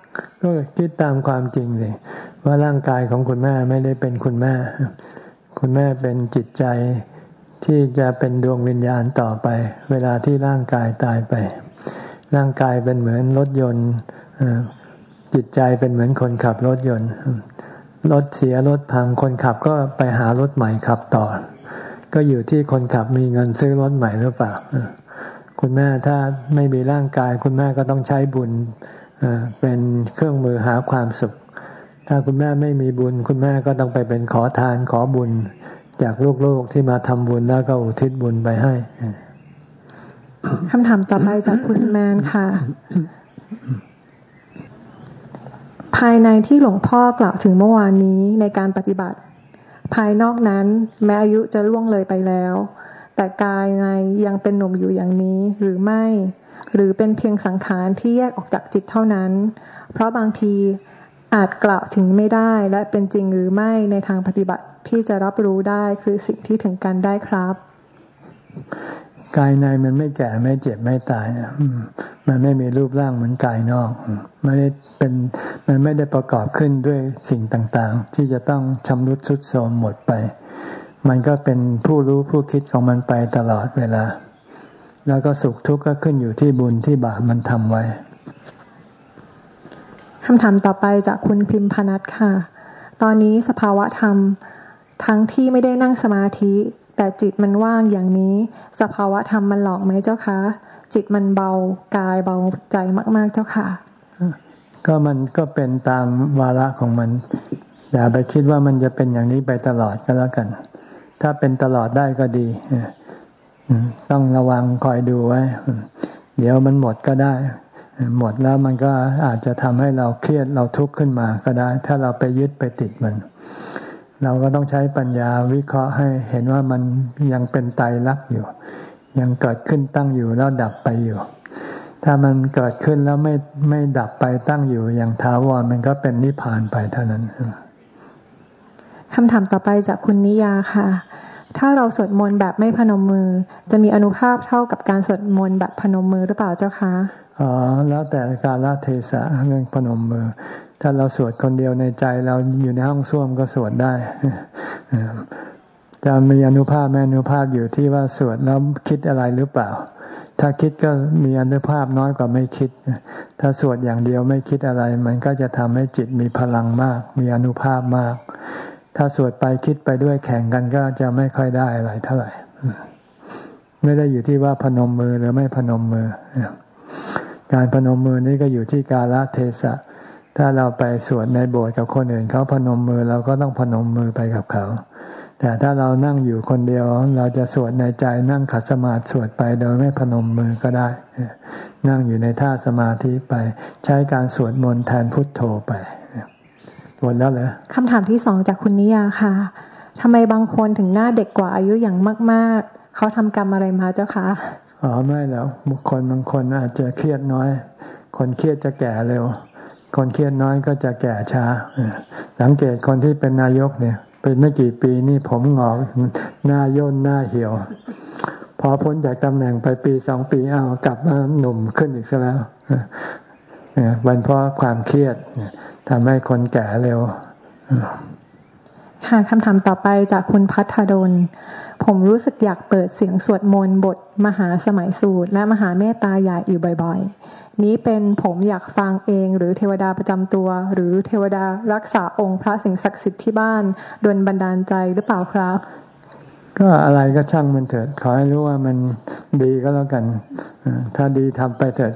ก็คิดตามความจริงเลย ว่าร่างกายของคุณแม่ไม่ได้เป็นคุณแม่ คุณแม่เป็นจิตใจที่จะเป็นดวงวิญญาณต่อไป เวลาที่ร่างกายตายไป ร่างกายเป็นเหมือนรถยนต์จิตใจเป็นเหมือนคนขับรถยนต์รถเสียรถพังคนขับก็ไปหารถใหม่ขับต่อ ก็อยู่ที่คนขับมีเงินซื้อรถใหม่หรือเปล่าคุณแม่ถ้าไม่มีร่างกาย คุณแม่ก็ต้องใช้บุญเป็นเครื่องมือหาความสุข ถ้าคุณแม่ไม่มีบุญ คุณแม่ก็ต้องไปเป็นขอทานขอบุญ จากลูกๆที่มาทำบุญแล้วก็อุทิศบุญไปให้คำถามต่อไปจากคุณแมนค่ะ ภายในที่หลวงพ่อกล่าวถึงเมื่อวานนี้ในการปฏิบัติ ภายนอกนั้นแม้อายุจะล่วงเลยไปแล้ว แต่กายในยังเป็นหนุ่มอยู่อย่างนี้หรือไม่ หรือเป็นเพียงสังขารที่แยกออกจากจิตเท่านั้น เพราะบางทีอาจกล่าวถึงไม่ได้และเป็นจริงหรือไม่ในทางปฏิบัติที่จะรับรู้ได้คือสิ่งที่ถึงกันได้ครับ กายในมันไม่แก่ไม่เจ็บไม่ตายมันไม่มีรูปร่างเหมือนกายนอกไม่ได้เป็นมันไม่ได้ประกอบขึ้นด้วยสิ่งต่างๆ ที่จะต้องชำรุดทรุดโทรมหมดไป มันก็เป็นผู้รู้ผู้คิดของมันไปตลอดเวลา แล้วก็สุขทุกข์ก็ขึ้นอยู่ที่บุญที่บาปมันทำไว้คำถามต่อไปจากคุณพิมพนัทค่ะ ตอนนี้สภาวะธรรมทั้งที่ไม่ได้นั่งสมาธิ แต่จิตมันว่างอย่างนี้ สภาวะธรรมมันหลอกไหมเจ้าคะ จิตมันเบากายเบาใจมากๆเจ้าค่ะ ก็มันก็เป็นตามวาระของมันอย่าไปคิดว่ามันจะเป็นอย่างนี้ไปตลอดก็แล้วกัน ถ้าเป็นตลอดได้ก็ดีต้องระวังคอยดูไว้ เดี๋ยวมันหมดก็ได้ หมดแล้วมันก็อาจจะทำให้เราเครียดเราทุกข์ขึ้นมาก็ได้ ถ้าเราไปยึดไปติดมัน เราก็ต้องใช้ปัญญาวิเคราะห์ให้เห็นว่ามันยังเป็นไตรลักษณ์อยู่ ยังเกิดขึ้นตั้งอยู่แล้วดับไปอยู่ ถ้ามันเกิดขึ้นแล้วไม่ไม่ดับไปตั้งอยู่อย่างท้าวรมันก็เป็นนิพพานไปเท่านั้นคำถามต่อไปจากคุณนิยาค่ะ ถ้าเราสวดมนต์แบบไม่พนมมือ จะมีอนุภาพเท่ากับการสวดมนต์แบบพนมมือหรือเปล่าเจ้าคะอ๋อแล้วแต่การละเทศะเรื่องพนมมือ ถ้าเราสวดคนเดียวในใจเราอยู่ในห้องส้วมก็สวดได้จะมีอนุภาพแม่อนุภาพอยู่ที่ว่าสวดแล้วคิดอะไรหรือเปล่า ถ้าคิดก็มีอนุภาพน้อยกว่าไม่คิด ถ้าสวดอย่างเดียวไม่คิดอะไร มันก็จะทำให้จิตมีพลังมาก มีอนุภาพมาก ถ้าสวดไปคิดไปด้วยแข่งกันก็จะไม่ค่อยได้อะไรเท่าไหร่ ไม่ได้อยู่ที่ว่าพนมมือหรือไม่พนมมือ การพนมมือนี่ก็อยู่ที่กาลเทศะ ถ้าเราไปสวดในโบสถ์กับคนอื่นเขาพนมมือเราก็ต้องพนมมือไปกับเขา แต่ถ้าเรานั่งอยู่คนเดียว เราจะสวดในใจนั่งขัดสมาธิสวดไปโดยไม่พนมมือก็ได้ นั่งอยู่ในท่าสมาธิไป ใช้การสวดมนต์แทนพุทโธไปหมดแล้วเหรอคำถามที่สองจากคุณนิยาค่ะทำไมบางคนถึงหน้าเด็กกว่าอายุอย่างมากๆ เขาทำกรรมอะไรมาเจ้าคะอ๋อไม่แล้วบุคคลบางคนอาจจะเครียดน้อย คนเครียดจะแก่เร็ว คนเครียดน้อยก็จะแก่ช้า สังเกตคนที่เป็นนายกเนี่ยเป็นไม่กี่ปีนี่ผมหงอกหน้าย่นหน้าเหี่ยว พอพ้นจากตำแหน่งไปปีสองปีเอากลับมาหนุ่มขึ้นอีกซะแล้วเป็นเพราะความเครียดทำให้คนแก่เร็วค่ะคำถามต่อไปจากคุณพัฒดล ผมรู้สึกอยากเปิดเสียงสวดมนต์บทมหาสมัยสูตร และมหาเมตตาใหญ่อยู่บ่อย นี้เป็นผมอยากฟังเอง หรือเทวดาประจำตัว หรือเทวดารักษาองค์พระสิ่งศักดิ์สิทธิ์ที่บ้านดนบันดาลใจหรือเปล่าครับ ก็อะไรก็ช่างมันเถิดขอให้รู้ว่ามันดีก็แล้วกัน ถ้าดีทำไปเถิด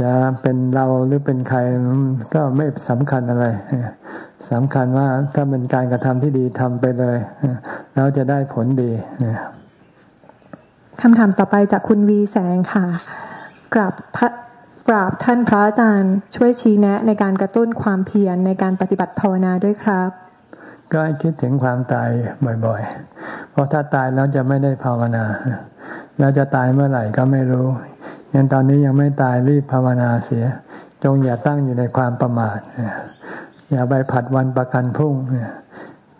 จะเป็นเราหรือเป็นใครก็ไม่สำคัญอะไรสำคัญว่าถ้าเป็นการกระทำที่ดีทำไปเลยแล้วจะได้ผลดีคำถามต่อไปจากคุณวีแสงค่ะกราบพระ กราบท่านพระอาจารย์ช่วยชี้แนะในการกระตุ้นความเพียรในการปฏิบัติภาวนาด้วยครับ ก็ให้คิดถึงความตายบ่อยๆ เพราะถ้าตายแล้วจะไม่ได้ภาวนา แล้วจะตายเมื่อไหร่ก็ไม่รู้ยังตอนนี้ยังไม่ตายรีบภาวนาเสีย จงอย่าตั้งอยู่ในความประมาทอย่าไปผัดวันประกันพรุ่ง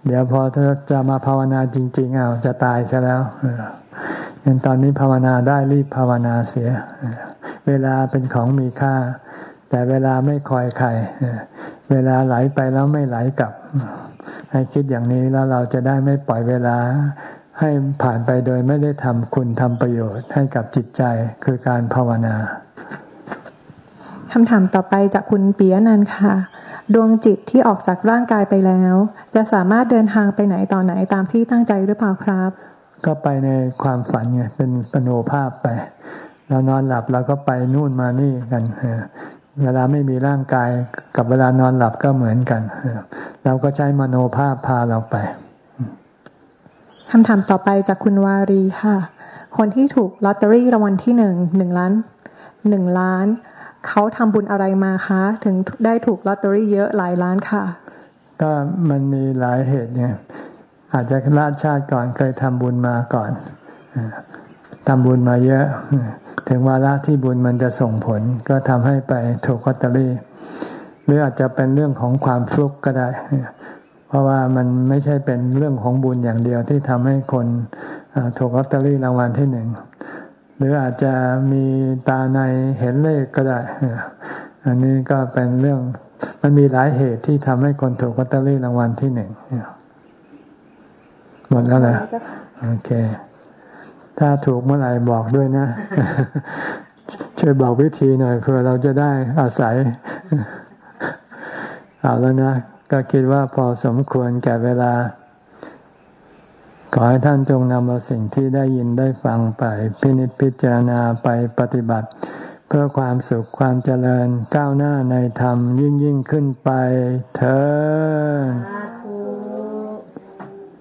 เดี๋ยวพอถ้าจะมาภาวนาจริง ๆ เอาจะตายซะแล้วยังตอนนี้ภาวนาได้รีบภาวนาเสีย เวลาเป็นของมีค่า แต่เวลาไม่คอยใคร เวลาไหลไปแล้วไม่ไหลกลับ ให้คิดอย่างนี้แล้วเราจะได้ไม่ปล่อยเวลา ให้ผ่านไปโดยไม่ได้ทำคุณทำประโยชน์ให้กับจิตใจคือการภาวนาคำถามต่อไปจากคุณปียนันค่ะ ดวงจิตที่ออกจากร่างกายไปแล้ว จะสามารถเดินทางไปไหนต่อไหนตามที่ตั้งใจหรือเปล่าครับ ก็ไปในความฝันไงเป็นปโนภาพไป เรานอนหลับเราก็ไปนู่นมานี่กันเวลาไม่มีร่างกายกับเวลานอนหลับก็เหมือนกันเราก็ใช้มโนภาพพาเราไปคำถามต่อไปจากคุณวารีค่ะ คนที่ถูกลอตเตอรี่รางวัลที่หนึ่งหนึ่งล้านหนึ่งล้าน เขาทำบุญอะไรมาคะ ถึงได้ถูกลอตเตอรี่เยอะหลายล้านค่ะ ก็มันมีหลายเหตุเนี่ย อาจจะลาดชาติก่อนเคยทำบุญมาก่อนทำบุญมาเยอะ ถึงวาระที่บุญมันจะส่งผล ก็ทำให้ไปถูกลอตเตอรี่ หรืออาจจะเป็นเรื่องของความฟลุกก็ได้ เพราะว่ามันไม่ใช่เป็นเรื่องของบุญอย่างเดียวที่ทำให้คนถูกลอตเตอรี่รางวัลที่หนึ่งหรืออาจจะมีตาในเห็นเลขก็ได้ อันนี้ก็เป็นเรื่องมันมีหลายเหตุที่ทำให้คนถูกลอตเตอรี่รางวัลที่หนึ่งหมดแล้วนะโอเค ถ้าถูกเมื่อไหร่บอกด้วยนะ ช่วยบอกวิธีหน่อยเพื่อเราจะได้อาศัย เอาแล้วนะ ก็คิดว่าพอสมควรแก่เวลา ขอให้ท่านจงนำเอาสิ่งที่ได้ยินได้ฟังไป พินิจพิจารณาไปปฏิบัติ เพื่อความสุขความเจริญก้าวหน้าในธรรมยิ่งยิ่งขึ้นไปเธอ